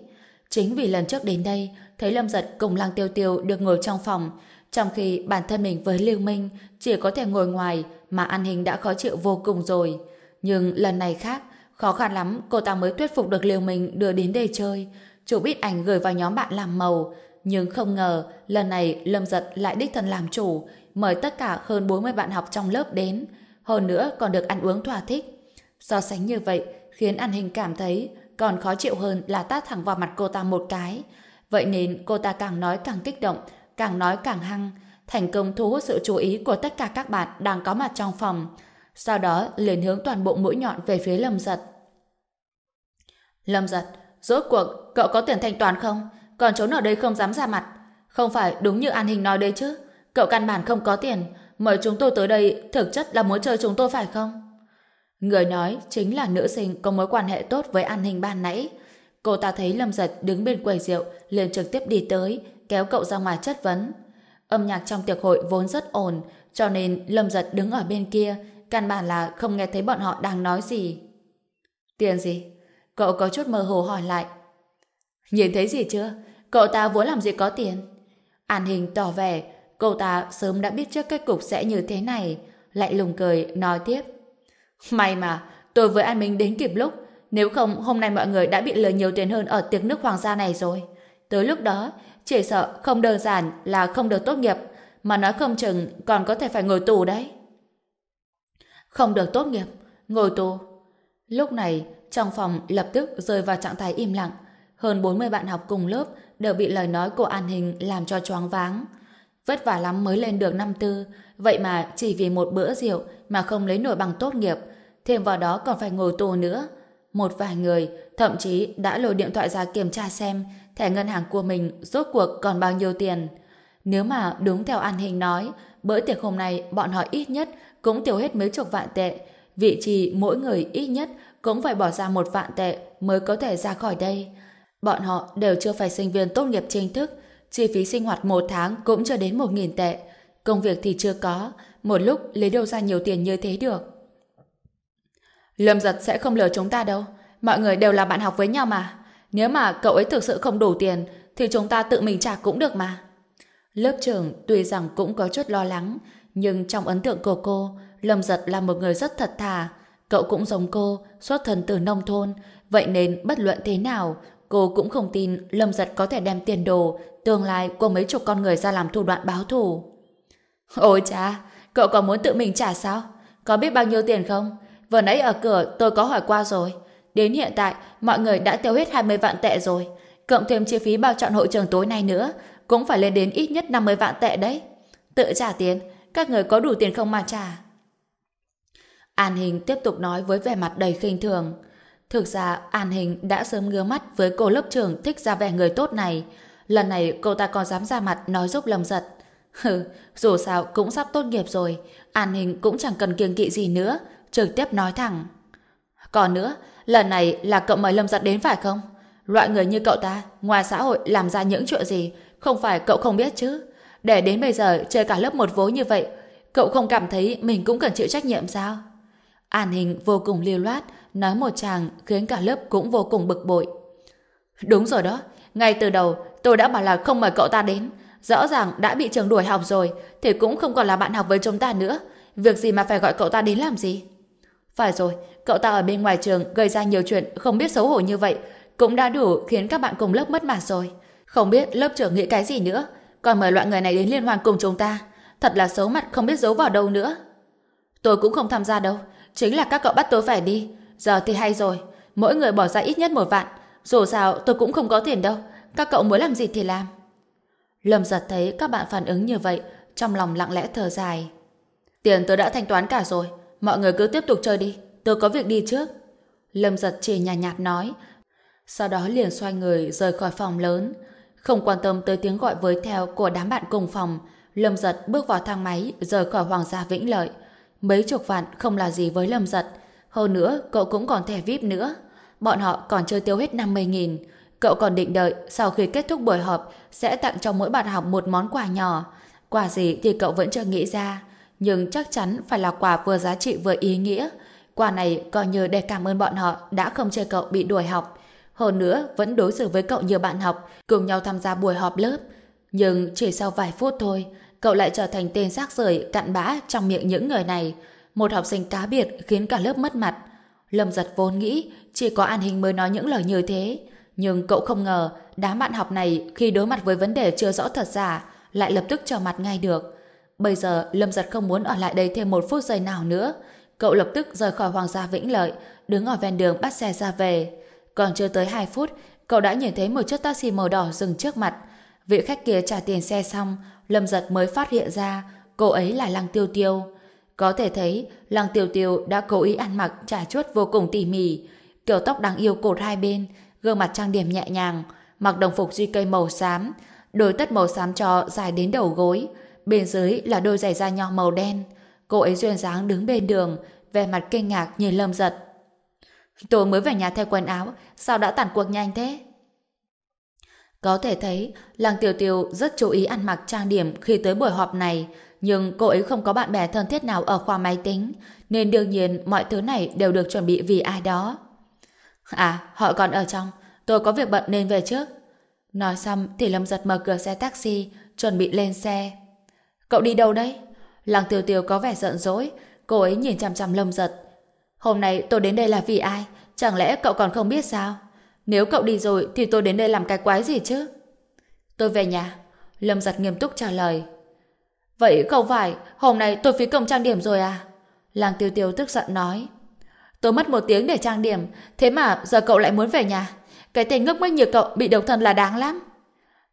Chính vì lần trước đến đây, thấy Lâm Giật cùng Lăng Tiêu Tiêu được ngồi trong phòng, trong khi bản thân mình với Lưu Minh chỉ có thể ngồi ngoài mà An Hình đã khó chịu vô cùng rồi. Nhưng lần này khác, khó khăn lắm cô ta mới thuyết phục được liều Minh đưa đến đây chơi. Chủ ít ảnh gửi vào nhóm bạn làm màu, nhưng không ngờ lần này Lâm Giật lại đích thân làm chủ, mời tất cả hơn 40 bạn học trong lớp đến, hơn nữa còn được ăn uống thỏa thích. So sánh như vậy, khiến An Hình cảm thấy còn khó chịu hơn là tát thẳng vào mặt cô ta một cái. Vậy nên cô ta càng nói càng kích động, càng nói càng hăng, thành công thu hút sự chú ý của tất cả các bạn đang có mặt trong phòng. Sau đó liền hướng toàn bộ mũi nhọn về phía Lâm Giật. Lâm Giật, rốt cuộc cậu có tiền thanh toán không? Còn trốn ở đây không dám ra mặt. Không phải đúng như An Hình nói đấy chứ. Cậu căn bản không có tiền, mời chúng tôi tới đây thực chất là muốn chơi chúng tôi phải không? Người nói chính là nữ sinh có mối quan hệ tốt với an hình ban nãy. Cô ta thấy Lâm Giật đứng bên quầy rượu, liền trực tiếp đi tới, kéo cậu ra ngoài chất vấn. Âm nhạc trong tiệc hội vốn rất ồn, cho nên Lâm Giật đứng ở bên kia, căn bản là không nghe thấy bọn họ đang nói gì. Tiền gì? Cậu có chút mơ hồ hỏi lại. Nhìn thấy gì chưa? Cậu ta vốn làm gì có tiền? An hình tỏ vẻ, cậu ta sớm đã biết trước kết cục sẽ như thế này. Lại lùng cười, nói tiếp. May mà, tôi với An Minh đến kịp lúc, nếu không hôm nay mọi người đã bị lừa nhiều tiền hơn ở tiệc nước hoàng gia này rồi. Tới lúc đó, chỉ sợ không đơn giản là không được tốt nghiệp, mà nói không chừng còn có thể phải ngồi tù đấy. Không được tốt nghiệp, ngồi tù. Lúc này, trong phòng lập tức rơi vào trạng thái im lặng. Hơn 40 bạn học cùng lớp đều bị lời nói của An Hình làm cho choáng váng. Vất vả lắm mới lên được năm tư, vậy mà chỉ vì một bữa rượu mà không lấy nổi bằng tốt nghiệp, thêm vào đó còn phải ngồi tù nữa. Một vài người thậm chí đã lôi điện thoại ra kiểm tra xem thẻ ngân hàng của mình rốt cuộc còn bao nhiêu tiền. Nếu mà đúng theo an hình nói, bữa tiệc hôm nay bọn họ ít nhất cũng tiêu hết mấy chục vạn tệ. Vị trí mỗi người ít nhất cũng phải bỏ ra một vạn tệ mới có thể ra khỏi đây. Bọn họ đều chưa phải sinh viên tốt nghiệp chính thức, chi phí sinh hoạt một tháng cũng chưa đến một nghìn tệ. Công việc thì chưa có, một lúc lấy đâu ra nhiều tiền như thế được. Lâm giật sẽ không lừa chúng ta đâu. Mọi người đều là bạn học với nhau mà. Nếu mà cậu ấy thực sự không đủ tiền, thì chúng ta tự mình trả cũng được mà. Lớp trưởng tuy rằng cũng có chút lo lắng, nhưng trong ấn tượng của cô, Lâm Giật là một người rất thật thà. Cậu cũng giống cô, xuất thân từ nông thôn, vậy nên bất luận thế nào, cô cũng không tin Lâm Giật có thể đem tiền đồ, tương lai của mấy chục con người ra làm thủ đoạn báo thù. Ôi cha, cậu có muốn tự mình trả sao? Có biết bao nhiêu tiền không? Vừa nãy ở cửa tôi có hỏi qua rồi. Đến hiện tại, mọi người đã tiêu hết 20 vạn tệ rồi. Cộng thêm chi phí bao chọn hội trường tối nay nữa, cũng phải lên đến ít nhất 50 vạn tệ đấy. Tự trả tiền, các người có đủ tiền không mà trả? An Hình tiếp tục nói với vẻ mặt đầy khinh thường. Thực ra An Hình đã sớm ngứa mắt với cô lớp trưởng thích ra vẻ người tốt này. Lần này cô ta còn dám ra mặt nói giúp Lâm Giật. Hừ, dù sao cũng sắp tốt nghiệp rồi, An Hình cũng chẳng cần kiêng kỵ gì nữa, trực tiếp nói thẳng. Còn nữa, lần này là cậu mời Lâm Giật đến phải không? Loại người như cậu ta, ngoài xã hội làm ra những chuyện gì, không phải cậu không biết chứ? Để đến bây giờ chơi cả lớp một vố như vậy, cậu không cảm thấy mình cũng cần chịu trách nhiệm sao? An Hình vô cùng liều loát, nói một chàng khiến cả lớp cũng vô cùng bực bội. Đúng rồi đó, ngay từ đầu tôi đã bảo là không mời cậu ta đến. Rõ ràng đã bị trường đuổi học rồi, thì cũng không còn là bạn học với chúng ta nữa. Việc gì mà phải gọi cậu ta đến làm gì? Phải rồi, cậu ta ở bên ngoài trường gây ra nhiều chuyện không biết xấu hổ như vậy, cũng đã đủ khiến các bạn cùng lớp mất mặt rồi. Không biết lớp trưởng nghĩ cái gì nữa, còn mời loại người này đến liên hoan cùng chúng ta. Thật là xấu mặt không biết giấu vào đâu nữa. Tôi cũng không tham gia đâu, chính là các cậu bắt tôi phải đi. Giờ thì hay rồi, mỗi người bỏ ra ít nhất một vạn. Dù sao tôi cũng không có tiền đâu, các cậu muốn làm gì thì làm. Lâm giật thấy các bạn phản ứng như vậy, trong lòng lặng lẽ thở dài. Tiền tôi đã thanh toán cả rồi, mọi người cứ tiếp tục chơi đi, tôi có việc đi trước. Lâm giật chỉ nhạt nhạt nói, sau đó liền xoay người rời khỏi phòng lớn. Không quan tâm tới tiếng gọi với theo của đám bạn cùng phòng, Lâm giật bước vào thang máy rời khỏi Hoàng gia Vĩnh Lợi. Mấy chục vạn không là gì với Lâm giật, hơn nữa, cậu cũng còn thẻ VIP nữa. Bọn họ còn chưa tiêu hết 50.000. Cậu còn định đợi sau khi kết thúc buổi họp sẽ tặng cho mỗi bạn học một món quà nhỏ. Quà gì thì cậu vẫn chưa nghĩ ra. Nhưng chắc chắn phải là quà vừa giá trị vừa ý nghĩa. Quà này coi như để cảm ơn bọn họ đã không chơi cậu bị đuổi học. Hơn nữa, vẫn đối xử với cậu như bạn học, cùng nhau tham gia buổi họp lớp. Nhưng chỉ sau vài phút thôi, cậu lại trở thành tên rác rưởi cặn bã trong miệng những người này một học sinh cá biệt khiến cả lớp mất mặt. Lâm giật vốn nghĩ chỉ có an hình mới nói những lời như thế. Nhưng cậu không ngờ đám bạn học này khi đối mặt với vấn đề chưa rõ thật giả lại lập tức cho mặt ngay được. Bây giờ Lâm giật không muốn ở lại đây thêm một phút giây nào nữa. Cậu lập tức rời khỏi Hoàng gia Vĩnh Lợi đứng ở ven đường bắt xe ra về. Còn chưa tới 2 phút cậu đã nhìn thấy một chiếc taxi màu đỏ dừng trước mặt. Vị khách kia trả tiền xe xong Lâm giật mới phát hiện ra cô ấy là Lăng Tiêu Tiêu. Có thể thấy, Lăng tiêu tiêu đã cố ý ăn mặc trả chuốt vô cùng tỉ mỉ, kiểu tóc đáng yêu cột hai bên, gương mặt trang điểm nhẹ nhàng, mặc đồng phục duy cây màu xám, đôi tất màu xám cho dài đến đầu gối, bên dưới là đôi giày da nho màu đen. Cô ấy duyên dáng đứng bên đường, vẻ mặt kinh ngạc nhìn Lâm Giật. Tôi mới về nhà thay quần áo, sao đã tản cuộc nhanh thế? Có thể thấy, làng Tiểu Tiểu rất chú ý ăn mặc trang điểm khi tới buổi họp này, nhưng cô ấy không có bạn bè thân thiết nào ở khoa máy tính, nên đương nhiên mọi thứ này đều được chuẩn bị vì ai đó. À, họ còn ở trong, tôi có việc bận nên về trước. Nói xong thì Lâm giật mở cửa xe taxi, chuẩn bị lên xe. Cậu đi đâu đấy? Làng Tiêu Tiêu có vẻ giận dỗi, cô ấy nhìn chằm chằm Lâm giật. Hôm nay tôi đến đây là vì ai? Chẳng lẽ cậu còn không biết sao? Nếu cậu đi rồi thì tôi đến đây làm cái quái gì chứ? Tôi về nhà. Lâm giật nghiêm túc trả lời. Vậy không phải, hôm nay tôi phí công trang điểm rồi à? Làng tiêu tiêu tức giận nói. Tôi mất một tiếng để trang điểm, thế mà giờ cậu lại muốn về nhà. Cái tên ngốc nghếch như cậu bị độc thân là đáng lắm.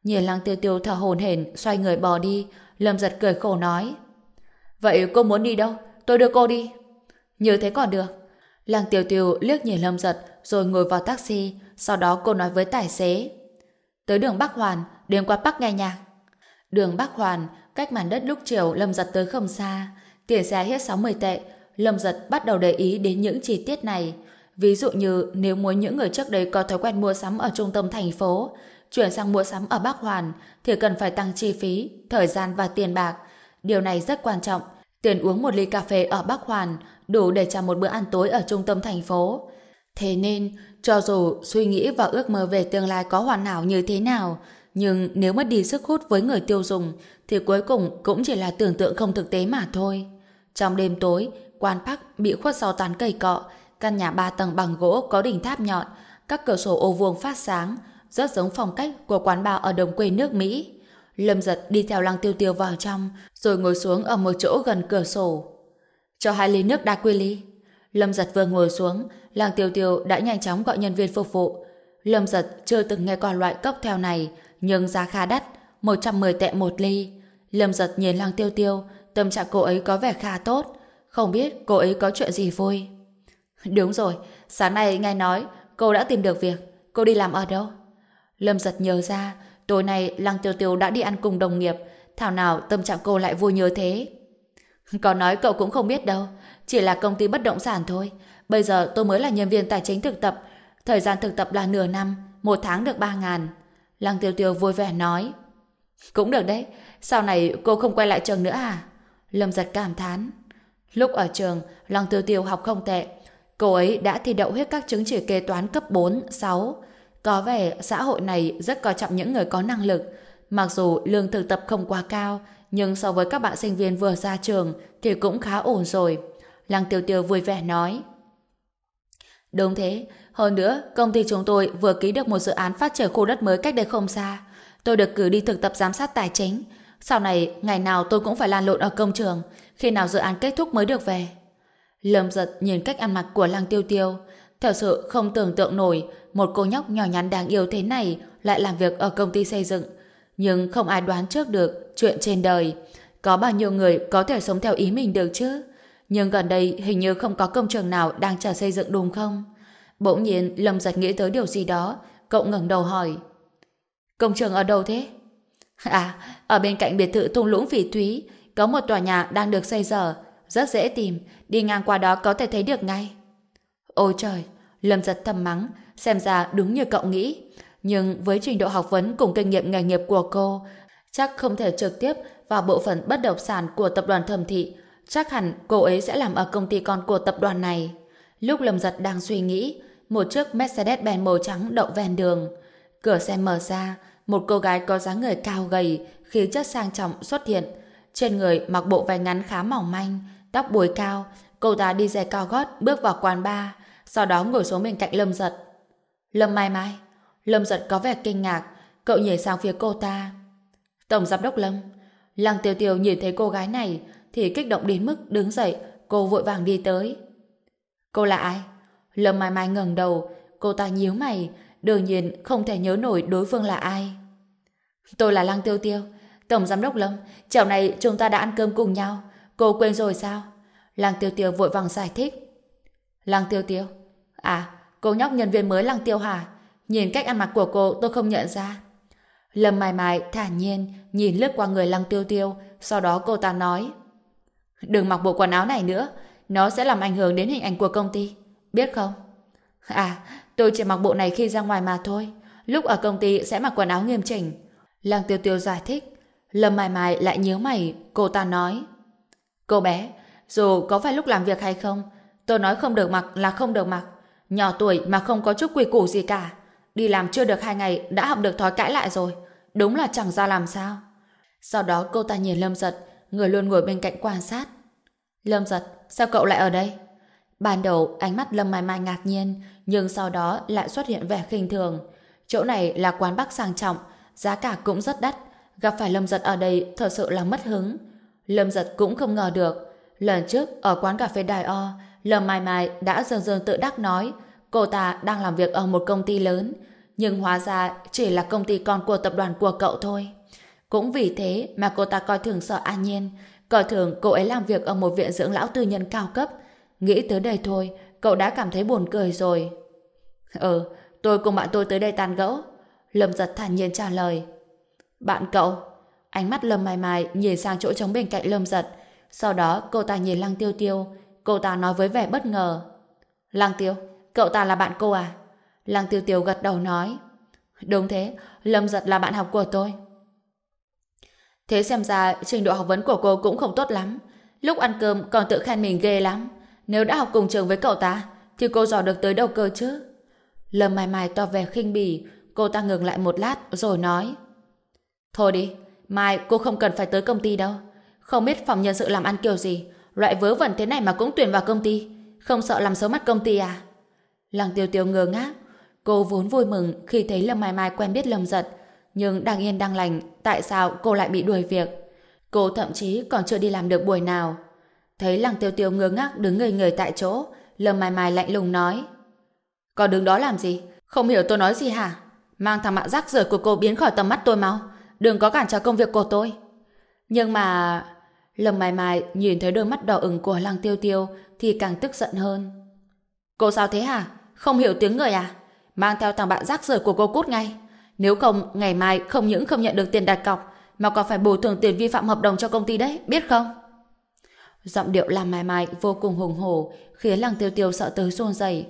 Nhìn làng tiêu tiêu thở hồn hển xoay người bò đi, Lâm giật cười khổ nói. Vậy cô muốn đi đâu? Tôi đưa cô đi. Như thế còn được. Làng tiêu tiêu liếc nhìn Lâm giật rồi ngồi vào taxi, sau đó cô nói với tài xế. Tới đường Bắc Hoàn, đến qua Bắc nghe nhạc. Đường Bắc Hoàn cách màn đất lúc chiều Lâm Giật tới không xa. Tiền xe hết 60 tệ, Lâm Giật bắt đầu để ý đến những chi tiết này. Ví dụ như nếu muốn những người trước đây có thói quen mua sắm ở trung tâm thành phố, chuyển sang mua sắm ở Bắc Hoàn thì cần phải tăng chi phí, thời gian và tiền bạc. Điều này rất quan trọng. Tiền uống một ly cà phê ở Bắc Hoàn đủ để trả một bữa ăn tối ở trung tâm thành phố. Thế nên, cho dù suy nghĩ và ước mơ về tương lai có hoàn hảo như thế nào, nhưng nếu mất đi sức hút với người tiêu dùng thì cuối cùng cũng chỉ là tưởng tượng không thực tế mà thôi. Trong đêm tối, quan Park bị khuất sau tán cây cọ, căn nhà ba tầng bằng gỗ có đỉnh tháp nhọn, các cửa sổ ô vuông phát sáng, rất giống phong cách của quán bar ở đồng quê nước Mỹ. Lâm giật đi theo lăng tiêu tiêu vào trong, rồi ngồi xuống ở một chỗ gần cửa sổ. Cho hai ly nước đá quy ly. Lâm giật vừa ngồi xuống, lăng tiêu tiêu đã nhanh chóng gọi nhân viên phục vụ. Lâm giật chưa từng nghe qua loại cốc theo này, nhưng giá khá đắt, 110 tệ một ly. Lâm giật nhìn lăng tiêu tiêu, tâm trạng cô ấy có vẻ khá tốt. Không biết cô ấy có chuyện gì vui. Đúng rồi, sáng nay nghe nói cô đã tìm được việc. Cô đi làm ở đâu? Lâm giật nhớ ra, tối nay Lăng Tiêu Tiêu đã đi ăn cùng đồng nghiệp. Thảo nào tâm trạng cô lại vui như thế? Có nói cậu cũng không biết đâu. Chỉ là công ty bất động sản thôi. Bây giờ tôi mới là nhân viên tài chính thực tập. Thời gian thực tập là nửa năm, một tháng được ba ngàn. Lăng Tiêu Tiêu vui vẻ nói. Cũng được đấy, sau này cô không quay lại trường nữa à? Lâm giật cảm thán. Lúc ở trường, Lăng Tiêu Tiêu học không tệ. Cô ấy đã thi đậu hết các chứng chỉ kế toán cấp 4, 6. Có vẻ xã hội này rất coi trọng những người có năng lực. Mặc dù lương thực tập không quá cao, nhưng so với các bạn sinh viên vừa ra trường thì cũng khá ổn rồi. Lăng Tiêu Tiêu vui vẻ nói. Đúng thế, hơn nữa, công ty chúng tôi vừa ký được một dự án phát triển khu đất mới cách đây không xa. Tôi được cử đi thực tập giám sát tài chính. Sau này, ngày nào tôi cũng phải lan lộn ở công trường, khi nào dự án kết thúc mới được về. Lâm giật nhìn cách ăn mặc của Lăng Tiêu Tiêu, thật sự không tưởng tượng nổi một cô nhóc nhỏ nhắn đáng yêu thế này lại làm việc ở công ty xây dựng. Nhưng không ai đoán trước được chuyện trên đời. Có bao nhiêu người có thể sống theo ý mình được chứ? Nhưng gần đây hình như không có công trường nào đang chờ xây dựng đúng không? Bỗng nhiên Lâm giật nghĩ tới điều gì đó, cậu ngẩng đầu hỏi. Công trường ở đâu thế? À, ở bên cạnh biệt thự thung lũng phỉ thúy, có một tòa nhà đang được xây dở, rất dễ tìm, đi ngang qua đó có thể thấy được ngay. Ôi trời, Lâm giật thầm mắng, xem ra đúng như cậu nghĩ. Nhưng với trình độ học vấn cùng kinh nghiệm nghề nghiệp của cô, chắc không thể trực tiếp vào bộ phận bất động sản của tập đoàn thẩm thị. Chắc hẳn cô ấy sẽ làm ở công ty con của tập đoàn này. Lúc Lâm giật đang suy nghĩ, một chiếc Mercedes-Benz màu trắng đậu ven đường. Cửa xe mở ra, một cô gái có dáng người cao gầy, khí chất sang trọng xuất hiện. Trên người mặc bộ váy ngắn khá mỏng manh, tóc búi cao, cô ta đi giày cao gót bước vào quán bar, sau đó ngồi xuống bên cạnh Lâm Giật. Lâm Mai Mai, Lâm Giật có vẻ kinh ngạc, cậu nhảy sang phía cô ta. Tổng giám đốc Lâm, Lăng Tiêu Tiêu nhìn thấy cô gái này thì kích động đến mức đứng dậy, cô vội vàng đi tới. Cô là ai? Lâm Mai Mai ngẩng đầu, cô ta nhíu mày, đương nhiên không thể nhớ nổi đối phương là ai. Tôi là Lăng Tiêu Tiêu, Tổng Giám đốc Lâm, chiều này chúng ta đã ăn cơm cùng nhau, cô quên rồi sao? Lăng Tiêu Tiêu vội vàng giải thích. Lăng Tiêu Tiêu? À, cô nhóc nhân viên mới Lăng Tiêu hà Nhìn cách ăn mặc của cô tôi không nhận ra. Lâm Mai Mai thản nhiên nhìn lướt qua người Lăng Tiêu Tiêu, sau đó cô ta nói Đừng mặc bộ quần áo này nữa, nó sẽ làm ảnh hưởng đến hình ảnh của công ty. Biết không? À, tôi chỉ mặc bộ này khi ra ngoài mà thôi. Lúc ở công ty sẽ mặc quần áo nghiêm chỉnh. Lăng Tiêu Tiêu giải thích. Lâm Mai Mai lại nhớ mày, cô ta nói. Cô bé, dù có phải lúc làm việc hay không, tôi nói không được mặc là không được mặc. Nhỏ tuổi mà không có chút quy củ gì cả. Đi làm chưa được hai ngày đã học được thói cãi lại rồi. Đúng là chẳng ra làm sao. Sau đó cô ta nhìn Lâm Giật, người luôn ngồi bên cạnh quan sát. Lâm Giật, sao cậu lại ở đây? Ban đầu ánh mắt Lâm Mai Mai ngạc nhiên, nhưng sau đó lại xuất hiện vẻ khinh thường. Chỗ này là quán Bắc sang trọng, giá cả cũng rất đắt. Gặp phải Lâm Giật ở đây thật sự là mất hứng. Lâm Giật cũng không ngờ được. Lần trước ở quán cà phê Đài O, Lâm Mai Mai đã dần dần tự đắc nói cô ta đang làm việc ở một công ty lớn, nhưng hóa ra chỉ là công ty con của tập đoàn của cậu thôi. Cũng vì thế mà cô ta coi thường sợ an nhiên, coi thường cô ấy làm việc ở một viện dưỡng lão tư nhân cao cấp, Nghĩ tới đây thôi, cậu đã cảm thấy buồn cười rồi. Ừ, tôi cùng bạn tôi tới đây tàn gẫu. Lâm giật thản nhiên trả lời. Bạn cậu? Ánh mắt Lâm mài mài nhìn sang chỗ trống bên cạnh Lâm giật. Sau đó cô ta nhìn Lăng Tiêu Tiêu. Cô ta nói với vẻ bất ngờ. Lăng Tiêu, cậu ta là bạn cô à? Lăng Tiêu Tiêu gật đầu nói. Đúng thế, Lâm giật là bạn học của tôi. Thế xem ra trình độ học vấn của cô cũng không tốt lắm. Lúc ăn cơm còn tự khen mình ghê lắm. Nếu đã học cùng trường với cậu ta, thì cô dò được tới đâu cơ chứ? Lâm Mai Mai to vẻ khinh bỉ, cô ta ngừng lại một lát rồi nói. Thôi đi, Mai cô không cần phải tới công ty đâu. Không biết phòng nhân sự làm ăn kiểu gì, loại vớ vẩn thế này mà cũng tuyển vào công ty. Không sợ làm xấu mắt công ty à? Lăng tiêu tiêu ngơ ngác. Cô vốn vui mừng khi thấy Lâm Mai Mai quen biết Lâm Giật, nhưng đang yên đang lành, tại sao cô lại bị đuổi việc? Cô thậm chí còn chưa đi làm được buổi nào. Thấy Lăng Tiêu Tiêu ngơ ngác đứng ngây người tại chỗ, Lâm Mai Mai lạnh lùng nói. Còn đứng đó làm gì? Không hiểu tôi nói gì hả? Mang thằng mạng rác rưởi của cô biến khỏi tầm mắt tôi mau. Đừng có cản trở công việc của tôi. Nhưng mà... Lâm Mai Mai nhìn thấy đôi mắt đỏ ửng của Lăng Tiêu Tiêu thì càng tức giận hơn. Cô sao thế hả? Không hiểu tiếng người à? Mang theo thằng bạn rác rưởi của cô cút ngay. Nếu không, ngày mai không những không nhận được tiền đặt cọc mà còn phải bồi thường tiền vi phạm hợp đồng cho công ty đấy, biết không? Giọng điệu làm Mai Mai vô cùng hùng hổ khiến Lăng Tiêu Tiêu sợ tới run rẩy.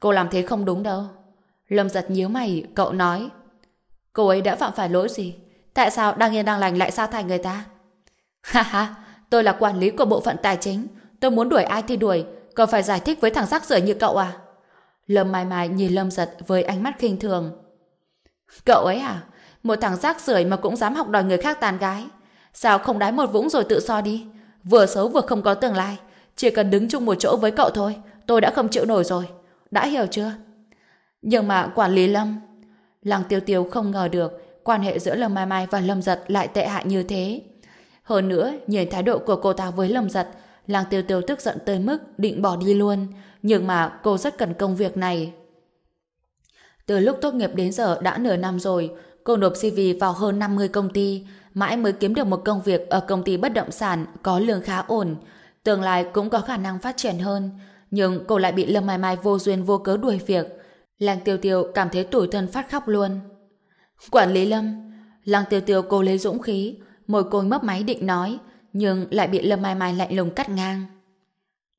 Cô làm thế không đúng đâu. Lâm giật nhíu mày, cậu nói. Cô ấy đã phạm phải lỗi gì? Tại sao đang yên đang lành lại sa thải người ta? Ha ha, tôi là quản lý của bộ phận tài chính. Tôi muốn đuổi ai thì đuổi, Cậu phải giải thích với thằng rác rưởi như cậu à? Lâm Mai Mai nhìn Lâm giật với ánh mắt khinh thường. Cậu ấy à? Một thằng rác rưởi mà cũng dám học đòi người khác tàn gái. Sao không đái một vũng rồi tự so đi? Vừa xấu vừa không có tương lai. Chỉ cần đứng chung một chỗ với cậu thôi, tôi đã không chịu nổi rồi. Đã hiểu chưa? Nhưng mà quản lý Lâm... Lăng tiêu tiêu không ngờ được quan hệ giữa Lâm Mai Mai và Lâm Giật lại tệ hại như thế. Hơn nữa, nhìn thái độ của cô ta với Lâm Giật, Lăng tiêu tiêu tức giận tới mức định bỏ đi luôn. Nhưng mà cô rất cần công việc này. Từ lúc tốt nghiệp đến giờ đã nửa năm rồi, cô nộp CV vào hơn 50 công ty, mãi mới kiếm được một công việc ở công ty bất động sản có lương khá ổn. Tương lai cũng có khả năng phát triển hơn. Nhưng cô lại bị Lâm Mai Mai vô duyên vô cớ đuổi việc. Lăng Tiêu Tiêu cảm thấy tủi thân phát khóc luôn. Quản lý Lâm, Lăng Tiêu Tiêu cô lấy dũng khí, môi côi mấp máy định nói, nhưng lại bị Lâm Mai Mai lạnh lùng cắt ngang.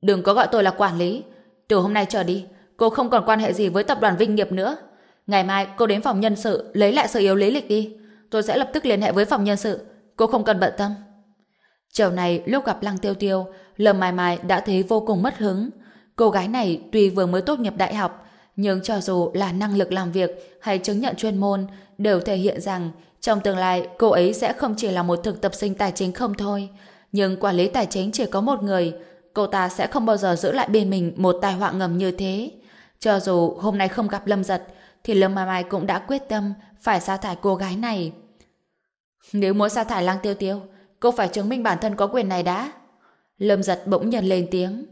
Đừng có gọi tôi là quản lý. Từ hôm nay trở đi, cô không còn quan hệ gì với tập đoàn Vinh Nghiệp nữa. Ngày mai cô đến phòng nhân sự lấy lại sự yếu lý lịch đi. Tôi sẽ lập tức liên hệ với phòng nhân sự. Cô không cần bận tâm. Chiều này lúc gặp Lăng Tiêu Tiêu, Lâm Mai Mai đã thấy vô cùng mất hứng. Cô gái này tuy vừa mới tốt nghiệp đại học, nhưng cho dù là năng lực làm việc hay chứng nhận chuyên môn, đều thể hiện rằng trong tương lai cô ấy sẽ không chỉ là một thực tập sinh tài chính không thôi. Nhưng quản lý tài chính chỉ có một người, cô ta sẽ không bao giờ giữ lại bên mình một tai họa ngầm như thế. Cho dù hôm nay không gặp Lâm Giật, thì Lâm Mai Mai cũng đã quyết tâm phải sa thải cô gái này. Nếu muốn sa thải Lăng Tiêu Tiêu, cô phải chứng minh bản thân có quyền này đã. Lâm Giật bỗng nhận lên tiếng.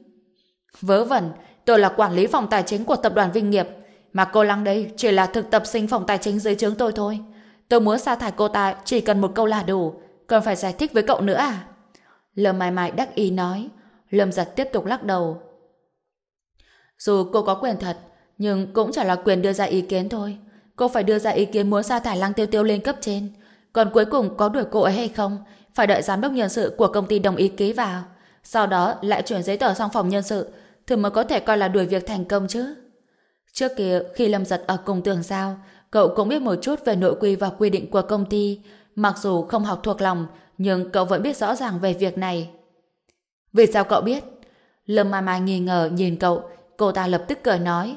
Vớ vẩn, tôi là quản lý phòng tài chính của tập đoàn Vinh Nghiệp, mà cô Lăng đây chỉ là thực tập sinh phòng tài chính dưới trướng tôi thôi. Tôi muốn sa thải cô ta chỉ cần một câu là đủ, còn phải giải thích với cậu nữa à? Lâm Mai Mai đắc ý nói. Lâm Giật tiếp tục lắc đầu. Dù cô có quyền thật, nhưng cũng chỉ là quyền đưa ra ý kiến thôi. Cô phải đưa ra ý kiến muốn sa thải Lăng Tiêu Tiêu lên cấp trên. Còn cuối cùng có đuổi cô ấy hay không, phải đợi giám đốc nhân sự của công ty đồng ý ký vào. Sau đó lại chuyển giấy tờ sang phòng nhân sự, thì mới có thể coi là đuổi việc thành công chứ. Trước kia, khi Lâm Giật ở cùng tường giao, cậu cũng biết một chút về nội quy và quy định của công ty. Mặc dù không học thuộc lòng, nhưng cậu vẫn biết rõ ràng về việc này. Vì sao cậu biết? Lâm Mai Mai nghi ngờ nhìn cậu, cô ta lập tức cười nói.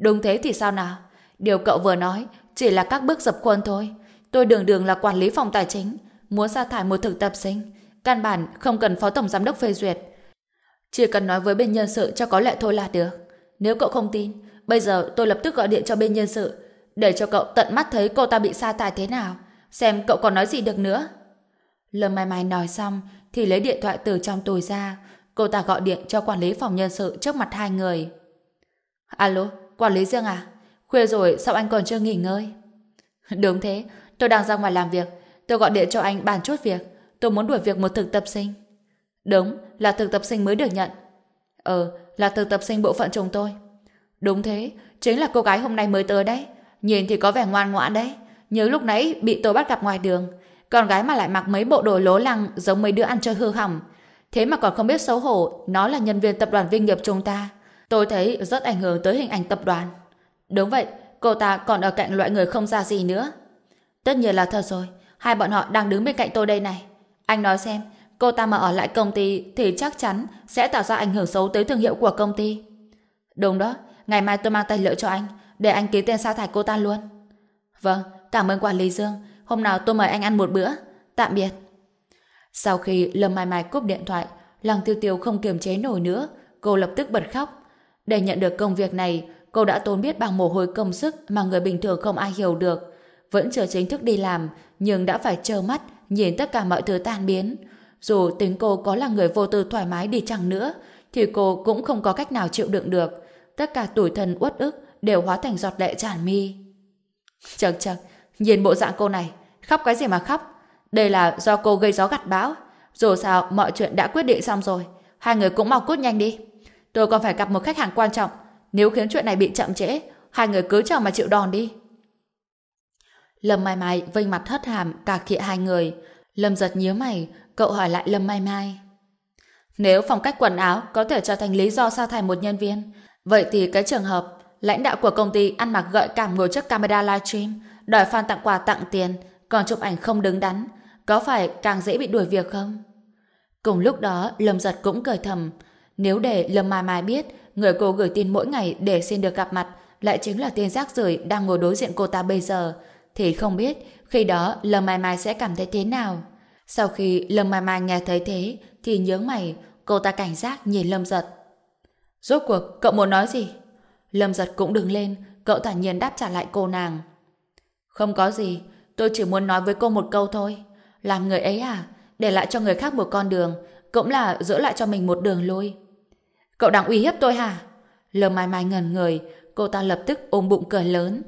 Đúng thế thì sao nào? Điều cậu vừa nói chỉ là các bước dập khuôn thôi. Tôi đường đường là quản lý phòng tài chính, muốn sa thải một thực tập sinh. Căn bản không cần phó tổng giám đốc phê duyệt. Chỉ cần nói với bên nhân sự cho có lệ thôi là được. Nếu cậu không tin, bây giờ tôi lập tức gọi điện cho bên nhân sự để cho cậu tận mắt thấy cô ta bị sa thải thế nào. Xem cậu còn nói gì được nữa. Lâm Mai Mai nói xong thì lấy điện thoại từ trong túi ra. Cô ta gọi điện cho quản lý phòng nhân sự trước mặt hai người. Alo, quản lý Dương à? Khuya rồi sao anh còn chưa nghỉ ngơi? Đúng thế, tôi đang ra ngoài làm việc. Tôi gọi điện cho anh bàn chút việc. Tôi muốn đuổi việc một thực tập sinh. Đúng, là thực tập sinh mới được nhận. Ờ, là thực tập sinh bộ phận chúng tôi. Đúng thế, chính là cô gái hôm nay mới tới đấy. Nhìn thì có vẻ ngoan ngoãn đấy. Nhớ lúc nãy bị tôi bắt gặp ngoài đường. Con gái mà lại mặc mấy bộ đồ lố lăng giống mấy đứa ăn chơi hư hỏng. Thế mà còn không biết xấu hổ, nó là nhân viên tập đoàn Vinh nghiệp chúng ta. Tôi thấy rất ảnh hưởng tới hình ảnh tập đoàn. Đúng vậy, cô ta còn ở cạnh loại người không ra gì nữa. Tất nhiên là thật rồi, hai bọn họ đang đứng bên cạnh tôi đây này. Anh nói xem, cô ta mà ở lại công ty thì chắc chắn sẽ tạo ra ảnh hưởng xấu tới thương hiệu của công ty. Đúng đó, ngày mai tôi mang tài liệu cho anh, để anh ký tên sa thải cô ta luôn. Vâng, cảm ơn quản lý Dương, hôm nào tôi mời anh ăn một bữa. Tạm biệt. Sau khi Lâm Mai Mai cúp điện thoại, Lăng Tiêu Tiêu không kiềm chế nổi nữa, cô lập tức bật khóc. Để nhận được công việc này, cô đã tốn biết bằng mồ hôi công sức mà người bình thường không ai hiểu được. Vẫn chưa chính thức đi làm, nhưng đã phải trơ mắt nhìn tất cả mọi thứ tan biến. Dù tính cô có là người vô tư thoải mái đi chăng nữa, thì cô cũng không có cách nào chịu đựng được. Tất cả tủi thân uất ức đều hóa thành giọt lệ tràn mi. Chật chật, nhìn bộ dạng cô này, khóc cái gì mà khóc? Đây là do cô gây gió gặt bão. Dù sao, mọi chuyện đã quyết định xong rồi. Hai người cũng mau cút nhanh đi. Tôi còn phải gặp một khách hàng quan trọng. Nếu khiến chuyện này bị chậm trễ, hai người cứ chờ mà chịu đòn đi. Lâm Mai Mai vênh mặt hất hàm cà khịa hai người. Lâm giật nhíu mày, cậu hỏi lại Lâm Mai Mai. Nếu phong cách quần áo có thể trở thành lý do sa thải một nhân viên, vậy thì cái trường hợp lãnh đạo của công ty ăn mặc gợi cảm ngồi trước camera livestream, đòi fan tặng quà tặng tiền, còn chụp ảnh không đứng đắn, có phải càng dễ bị đuổi việc không? Cùng lúc đó, Lâm Giật cũng cười thầm. Nếu để Lâm Mai Mai biết người cô gửi tin mỗi ngày để xin được gặp mặt lại chính là tên rác rưởi đang ngồi đối diện cô ta bây giờ, thì không biết khi đó Lâm Mai Mai sẽ cảm thấy thế nào. Sau khi Lâm Mai Mai nghe thấy thế, thì nhớ mày, cô ta cảnh giác nhìn Lâm Giật. Rốt cuộc, cậu muốn nói gì? Lâm Giật cũng đứng lên, cậu thản nhiên đáp trả lại cô nàng. Không có gì, tôi chỉ muốn nói với cô một câu thôi. Làm người ấy à, để lại cho người khác một con đường, cũng là giữ lại cho mình một đường lui. Cậu đang uy hiếp tôi hả? Lờ Mai Mai ngần người, cô ta lập tức ôm bụng cười lớn.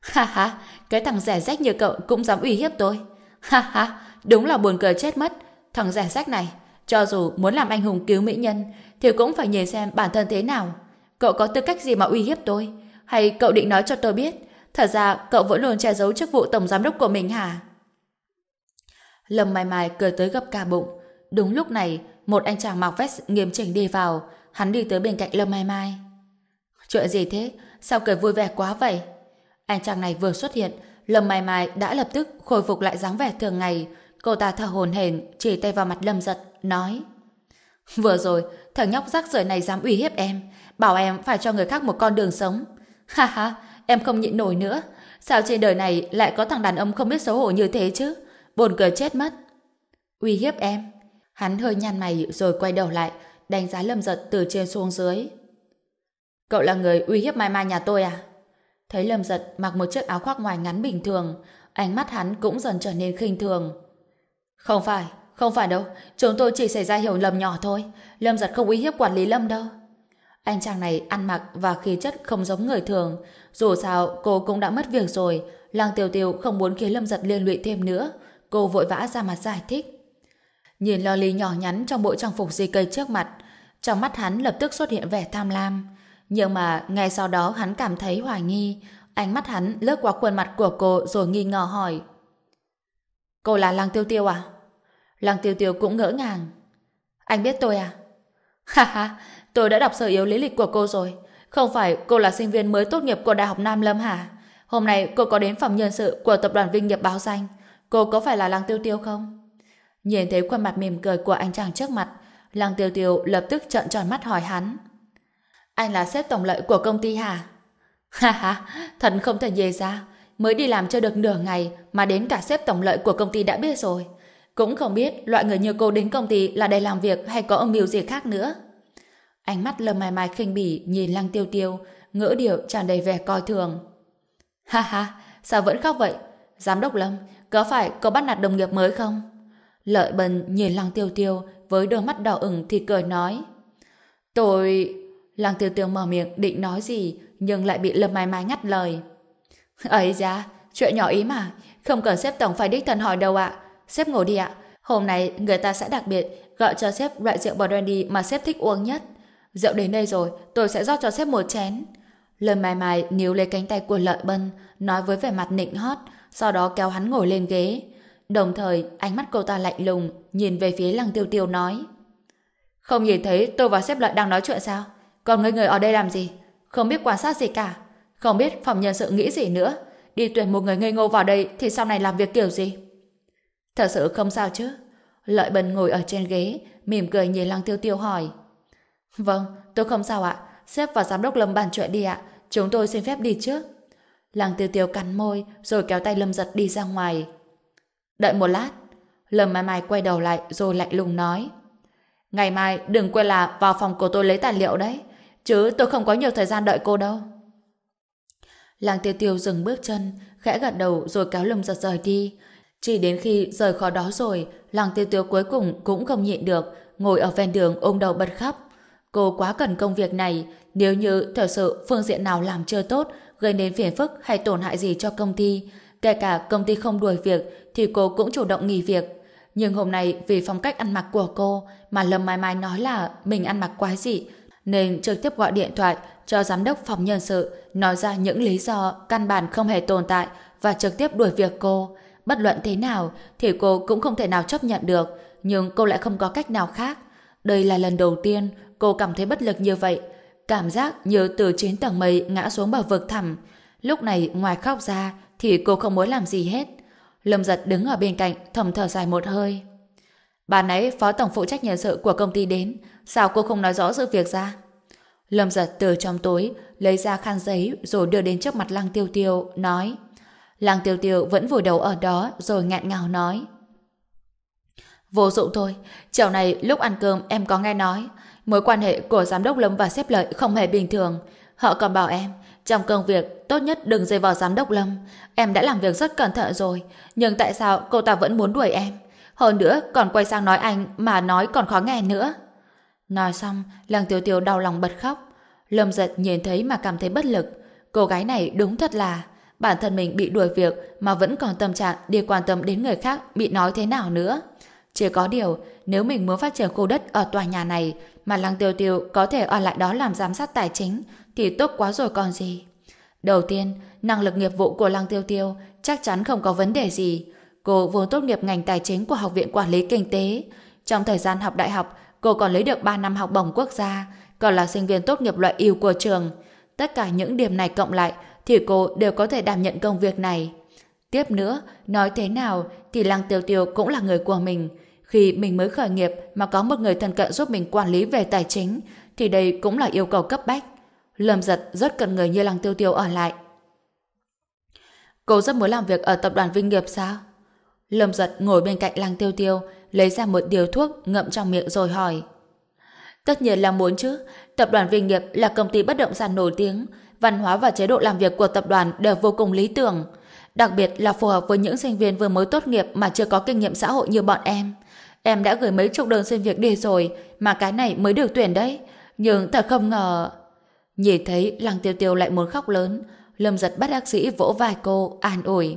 Ha ha, cái thằng rẻ rách như cậu cũng dám uy hiếp tôi. Ha ha, đúng là buồn cười chết mất. Thằng rẻ rách này, cho dù muốn làm anh hùng cứu mỹ nhân, thì cũng phải nhìn xem bản thân thế nào. Cậu có tư cách gì mà uy hiếp tôi? Hay cậu định nói cho tôi biết, thật ra cậu vẫn luôn che giấu chức vụ tổng giám đốc của mình hả? Lâm Mai Mai cười tới gấp cả bụng. Đúng lúc này, một anh chàng mặc vest nghiêm chỉnh đi vào, hắn đi tới bên cạnh Lâm Mai Mai. Chuyện gì thế? Sao cười vui vẻ quá vậy? Anh chàng này vừa xuất hiện, Lâm Mai Mai đã lập tức khôi phục lại dáng vẻ thường ngày. Cô ta thở hồn hển, chỉ tay vào mặt Lâm Giật, nói Vừa rồi, thằng nhóc rác rưởi này dám uy hiếp em, bảo em phải cho người khác một con đường sống. Ha ha, em không nhịn nổi nữa. Sao trên đời này lại có thằng đàn ông không biết xấu hổ như thế chứ? Buồn cười chết mất. Uy hiếp em. Hắn hơi nhăn mày rồi quay đầu lại, đánh giá Lâm Giật từ trên xuống dưới. Cậu là người uy hiếp Mai Mai nhà tôi à? Thấy Lâm Giật mặc một chiếc áo khoác ngoài ngắn bình thường, ánh mắt hắn cũng dần trở nên khinh thường. Không phải, không phải đâu, chúng tôi chỉ xảy ra hiểu lầm nhỏ thôi. Lâm Giật không uy hiếp quản lý Lâm đâu. Anh chàng này ăn mặc và khí chất không giống người thường. Dù sao, cô cũng đã mất việc rồi. Lăng Tiêu Tiêu không muốn khiến Lâm Giật liên lụy thêm nữa. Cô vội vã ra mặt giải thích. Nhìn Loli nhỏ nhắn trong bộ trang phục di cây trước mặt, trong mắt hắn lập tức xuất hiện vẻ tham lam. Nhưng mà ngay sau đó hắn cảm thấy hoài nghi, ánh mắt hắn lướt qua khuôn mặt của cô rồi nghi ngờ hỏi. Cô là Lăng Tiêu Tiêu à? Lăng Tiêu Tiêu cũng ngỡ ngàng. Anh biết tôi à? Ha ha, tôi đã đọc sở yếu lý lịch của cô rồi. Không phải cô là sinh viên mới tốt nghiệp của Đại học Nam Lâm hả? Hôm nay cô có đến phòng nhân sự của tập đoàn Vinh Nghiệp báo danh. Cô có phải là Lăng Tiêu Tiêu không? Nhìn thấy khuôn mặt mỉm cười của anh chàng trước mặt, Lăng Tiêu Tiêu lập tức trợn tròn mắt hỏi hắn. Anh là sếp tổng lợi của công ty hả? Ha ha, thật không thể dề ra. Mới đi làm chưa được nửa ngày mà đến cả sếp tổng lợi của công ty đã biết rồi. Cũng không biết loại người như cô đến công ty là để làm việc hay có âm mưu gì khác nữa. Ánh mắt Lâm Mai Mai khinh bỉ nhìn Lăng Tiêu Tiêu, ngỡ điệu tràn đầy vẻ coi thường. Ha ha, sao vẫn khóc vậy? Giám đốc Lâm, có phải có bắt nạt đồng nghiệp mới không? Lợi bần nhìn Lăng Tiêu Tiêu với đôi mắt đỏ ửng thì cười nói. Tôi... Lăng Tiêu Tiêu mở miệng định nói gì nhưng lại bị Lâm Mai Mai ngắt lời. Ấy ra, chuyện nhỏ ý mà, không cần xếp tổng phải đích thân hỏi đâu ạ. Xếp ngồi đi ạ. Hôm nay người ta sẽ đặc biệt gọi cho xếp loại rượu brandy mà xếp thích uống nhất. Rượu đến đây rồi, tôi sẽ rót cho sếp một chén. Lời Mai Mai níu lấy cánh tay của Lợi Bân, nói với vẻ mặt nịnh hót, sau đó kéo hắn ngồi lên ghế. Đồng thời, ánh mắt cô ta lạnh lùng, nhìn về phía Lăng Tiêu Tiêu nói. Không nhìn thấy tôi và sếp Lợi đang nói chuyện sao? Còn người người ở đây làm gì? Không biết quan sát gì cả. Không biết phòng nhân sự nghĩ gì nữa. Đi tuyển một người ngây ngô vào đây thì sau này làm việc kiểu gì? Thật sự không sao chứ? Lợi Bân ngồi ở trên ghế, mỉm cười nhìn Lăng Tiêu Tiêu hỏi. Vâng, tôi không sao ạ. Sếp và giám đốc Lâm bàn chuyện đi ạ. Chúng tôi xin phép đi trước. Lăng tiêu tiêu cắn môi rồi kéo tay Lâm giật đi ra ngoài. Đợi một lát. Lâm mai mai quay đầu lại rồi lạnh lùng nói. Ngày mai đừng quên là vào phòng của tôi lấy tài liệu đấy. Chứ tôi không có nhiều thời gian đợi cô đâu. Làng tiêu tiêu dừng bước chân, khẽ gật đầu rồi kéo Lâm giật rời đi. Chỉ đến khi rời khỏi đó rồi, làng tiêu tiêu cuối cùng cũng không nhịn được, ngồi ở ven đường ôm đầu bật khóc. Cô quá cần công việc này, nếu như thật sự phương diện nào làm chưa tốt, gây nên phiền phức hay tổn hại gì cho công ty, kể cả công ty không đuổi việc, thì cô cũng chủ động nghỉ việc. Nhưng hôm nay vì phong cách ăn mặc của cô mà Lâm Mai Mai nói là mình ăn mặc quái dị, nên trực tiếp gọi điện thoại cho giám đốc phòng nhân sự nói ra những lý do căn bản không hề tồn tại và trực tiếp đuổi việc cô. Bất luận thế nào thì cô cũng không thể nào chấp nhận được, nhưng cô lại không có cách nào khác. Đây là lần đầu tiên cô cảm thấy bất lực như vậy, cảm giác như từ chín tầng mây ngã xuống bờ vực thẳm. Lúc này ngoài khóc ra thì cô không muốn làm gì hết. Lâm giật đứng ở bên cạnh thầm thở dài một hơi. Bà nãy phó tổng phụ trách nhân sự của công ty đến, sao cô không nói rõ sự việc ra? Lâm giật từ trong túi lấy ra khăn giấy rồi đưa đến trước mặt Lăng Tiêu Tiêu, nói Lăng Tiêu Tiêu vẫn vùi đầu ở đó rồi ngạn ngào nói Vô dụng thôi, chiều này lúc ăn cơm em có nghe nói mối quan hệ của giám đốc Lâm và xếp lợi không hề bình thường. Họ còn bảo em trong công việc tốt nhất đừng dây vào giám đốc Lâm. Em đã làm việc rất cẩn thận rồi, nhưng tại sao cô ta vẫn muốn đuổi em? Hơn nữa còn quay sang nói anh mà nói còn khó nghe nữa. Nói xong, Lăng Tiêu Tiêu đau lòng bật khóc. Lâm giật nhìn thấy mà cảm thấy bất lực. Cô gái này đúng thật là bản thân mình bị đuổi việc mà vẫn còn tâm trạng đi quan tâm đến người khác bị nói thế nào nữa. Chỉ có điều, nếu mình muốn phát triển khu đất ở tòa nhà này mà Lăng Tiêu Tiêu có thể ở lại đó làm giám sát tài chính thì tốt quá rồi còn gì. Đầu tiên, năng lực nghiệp vụ của Lăng Tiêu Tiêu chắc chắn không có vấn đề gì. Cô vốn tốt nghiệp ngành tài chính của Học viện Quản lý Kinh tế. Trong thời gian học đại học, cô còn lấy được 3 năm học bổng quốc gia, còn là sinh viên tốt nghiệp loại ưu của trường. Tất cả những điểm này cộng lại thì cô đều có thể đảm nhận công việc này. Tiếp nữa, nói thế nào thì Lăng Tiêu Tiêu cũng là người của mình. Khi mình mới khởi nghiệp mà có một người thân cận giúp mình quản lý về tài chính, thì đây cũng là yêu cầu cấp bách. Lâm giật rất cần người như Lăng Tiêu Tiêu ở lại. Cô rất muốn làm việc ở tập đoàn Vinh Nghiệp sao? Lâm giật ngồi bên cạnh Lăng Tiêu Tiêu, lấy ra một điều thuốc ngậm trong miệng rồi hỏi. Tất nhiên là muốn chứ. Tập đoàn Vinh Nghiệp là công ty bất động sản nổi tiếng. Văn hóa và chế độ làm việc của tập đoàn đều vô cùng lý tưởng. Đặc biệt là phù hợp với những sinh viên vừa mới tốt nghiệp mà chưa có kinh nghiệm xã hội như bọn em. Em đã gửi mấy chục đơn xin việc đi rồi, mà cái này mới được tuyển đấy. Nhưng thật không ngờ... Nhìn thấy Lăng Tiêu Tiêu lại muốn khóc lớn, Lâm giật bắt bác sĩ vỗ vai cô, an ủi.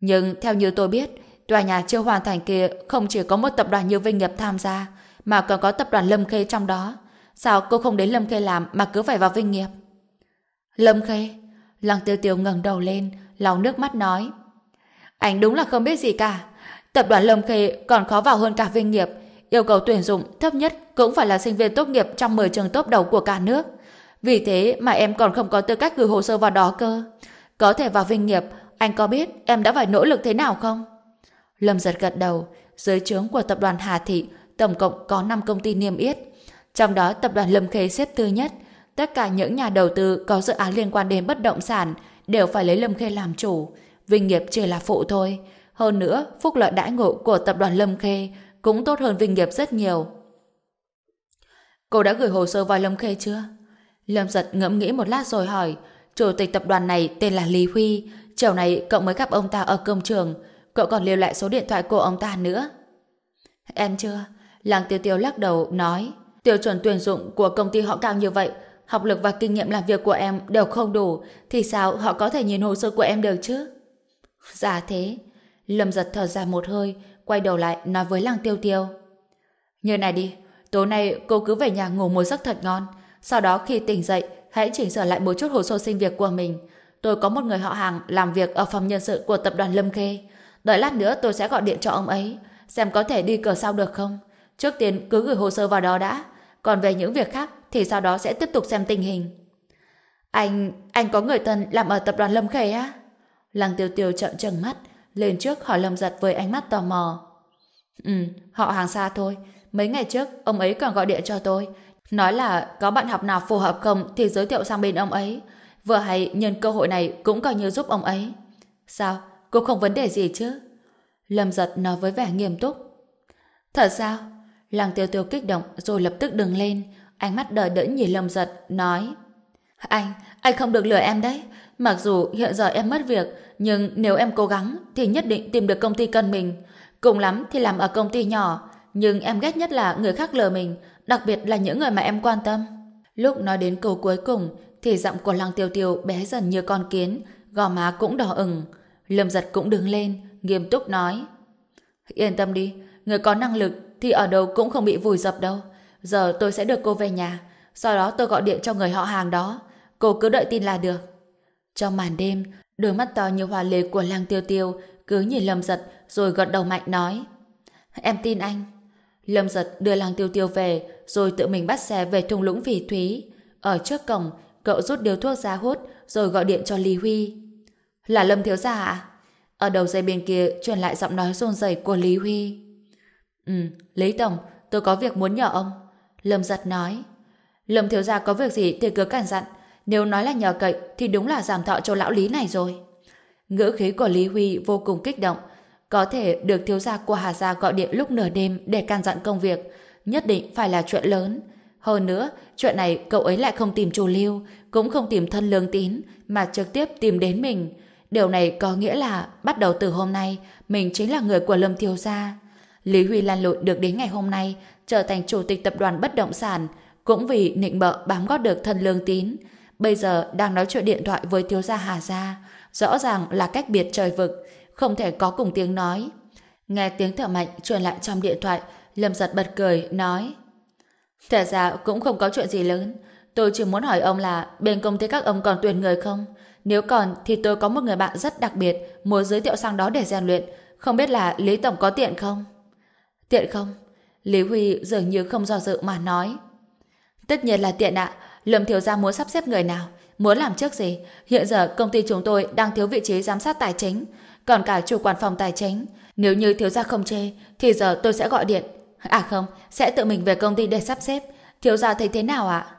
Nhưng theo như tôi biết, tòa nhà chưa hoàn thành kia không chỉ có một tập đoàn như Vinh Nghiệp tham gia, mà còn có tập đoàn Lâm Khê trong đó. Sao cô không đến Lâm Khê làm mà cứ phải vào Vinh Nghiệp? Lâm Khê? Lăng Tiêu Tiêu ngẩng đầu lên, lau nước mắt nói. Anh đúng là không biết gì cả. Tập đoàn Lâm Khê còn khó vào hơn cả Vinh Nghiệp. Yêu cầu tuyển dụng thấp nhất cũng phải là sinh viên tốt nghiệp trong 10 trường tốt đầu của cả nước. Vì thế mà em còn không có tư cách gửi hồ sơ vào đó cơ. Có thể vào Vinh Nghiệp, anh có biết em đã phải nỗ lực thế nào không? Lâm giật gật đầu, dưới trướng của tập đoàn Hà Thị tổng cộng có 5 công ty niêm yết. Trong đó tập đoàn Lâm Khê xếp thứ nhất. Tất cả những nhà đầu tư có dự án liên quan đến bất động sản đều phải lấy Lâm Khê làm chủ. Vinh nghiệp chỉ là phụ thôi. Hơn nữa, phúc lợi đãi ngộ của tập đoàn Lâm Khê cũng tốt hơn Vinh nghiệp rất nhiều. Cô đã gửi hồ sơ vào Lâm Khê chưa? Lâm giật ngẫm nghĩ một lát rồi hỏi. Chủ tịch tập đoàn này tên là Lý Huy. Chiều này cậu mới gặp ông ta ở công trường. Cậu còn lưu lại số điện thoại của ông ta nữa. Em chưa. Làng tiêu tiêu lắc đầu, nói tiêu chuẩn tuyển dụng của công ty họ cao như vậy, học lực và kinh nghiệm làm việc của em đều không đủ, thì sao họ có thể nhìn hồ sơ của em được chứ? Dạ thế. Lâm giật thở dài một hơi, quay đầu lại nói với làng tiêu tiêu. Như này đi, tối nay cô cứ về nhà ngủ một giấc thật ngon. Sau đó khi tỉnh dậy, hãy chỉnh sửa lại một chút hồ sơ sinh việc của mình. Tôi có một người họ hàng làm việc ở phòng nhân sự của tập đoàn Lâm Khê. Đợi lát nữa tôi sẽ gọi điện cho ông ấy, xem có thể đi cửa sau được không. Trước tiên cứ gửi hồ sơ vào đó đã. Còn về những việc khác thì sau đó sẽ tiếp tục xem tình hình. Anh, anh có người thân làm ở tập đoàn Lâm Khê á? Lăng tiêu tiêu trợn trừng mắt, lên trước hỏi Lâm giật với ánh mắt tò mò. Ừ, họ hàng xa thôi. Mấy ngày trước, ông ấy còn gọi điện cho tôi. Nói là có bạn học nào phù hợp không thì giới thiệu sang bên ông ấy. Vừa hay nhân cơ hội này cũng coi như giúp ông ấy. Sao? Cô không vấn đề gì chứ? Lâm giật nói với vẻ nghiêm túc. Thật sao? Làng tiêu tiêu kích động rồi lập tức đứng lên, ánh mắt đờ đẫn nhìn lâm giật, nói Anh, anh không được lừa em đấy. Mặc dù hiện giờ em mất việc, nhưng nếu em cố gắng thì nhất định tìm được công ty cần mình. Cùng lắm thì làm ở công ty nhỏ, nhưng em ghét nhất là người khác lừa mình, đặc biệt là những người mà em quan tâm. Lúc nói đến câu cuối cùng, thì giọng của Lăng Tiêu Tiêu bé dần như con kiến, gò má cũng đỏ ửng. Lâm giật cũng đứng lên, nghiêm túc nói. Yên tâm đi, người có năng lực thì ở đâu cũng không bị vùi dập đâu. Giờ tôi sẽ được cô về nhà, sau đó tôi gọi điện cho người họ hàng đó. Cô cứ đợi tin là được. Trong màn đêm, đôi mắt to như hoa lê của Lăng Tiêu Tiêu cứ nhìn Lâm giật rồi gật đầu mạnh nói. Em tin anh. Lâm giật đưa Lăng Tiêu Tiêu về rồi tự mình bắt xe về thung lũng Phỉ Thúy. Ở trước cổng, cậu rút điếu thuốc ra hút rồi gọi điện cho Lý Huy. Là Lâm Thiếu Gia ạ? Ở đầu dây bên kia truyền lại giọng nói rôn rẩy của Lý Huy. Ừ, Lý Tổng, tôi có việc muốn nhờ ông. Lâm giật nói. Lâm Thiếu Gia có việc gì thì cứ cản dặn. Nếu nói là nhờ cậy thì đúng là giảm thọ cho lão Lý này rồi. Ngữ khí của Lý Huy vô cùng kích động. Có thể được thiếu gia của Hà Gia gọi điện lúc nửa đêm để can dặn công việc. Nhất định phải là chuyện lớn. Hơn nữa, chuyện này cậu ấy lại không tìm chủ lưu, cũng không tìm thân lương tín, mà trực tiếp tìm đến mình. Điều này có nghĩa là bắt đầu từ hôm nay, mình chính là người của Lâm Thiếu Gia. Lý Huy lan lộn được đến ngày hôm nay, trở thành chủ tịch tập đoàn bất động sản, cũng vì nịnh bợ bám gót được thân lương tín. Bây giờ đang nói chuyện điện thoại với thiếu gia Hà Gia, rõ ràng là cách biệt trời vực, không thể có cùng tiếng nói. Nghe tiếng thở mạnh truyền lại trong điện thoại, Lâm giật bật cười, nói Thật ra cũng không có chuyện gì lớn. Tôi chỉ muốn hỏi ông là bên công ty các ông còn tuyển người không? Nếu còn thì tôi có một người bạn rất đặc biệt muốn giới thiệu sang đó để rèn luyện. Không biết là Lý Tổng có tiện không? Tiện không? Lý Huy dường như không do dự mà nói. Tất nhiên là tiện ạ. Lâm Thiếu Gia muốn sắp xếp người nào? Muốn làm trước gì? Hiện giờ công ty chúng tôi đang thiếu vị trí giám sát tài chính, còn cả chủ quản phòng tài chính. Nếu như thiếu gia không chê, thì giờ tôi sẽ gọi điện. À không, sẽ tự mình về công ty để sắp xếp. Thiếu gia thấy thế nào ạ?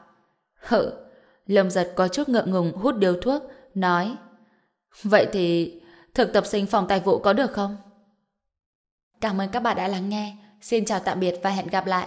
Hự. Lâm giật có chút ngượng ngùng hút điếu thuốc, nói. Vậy thì thực tập sinh phòng tài vụ có được không? Cảm ơn các bạn đã lắng nghe. Xin chào tạm biệt và hẹn gặp lại.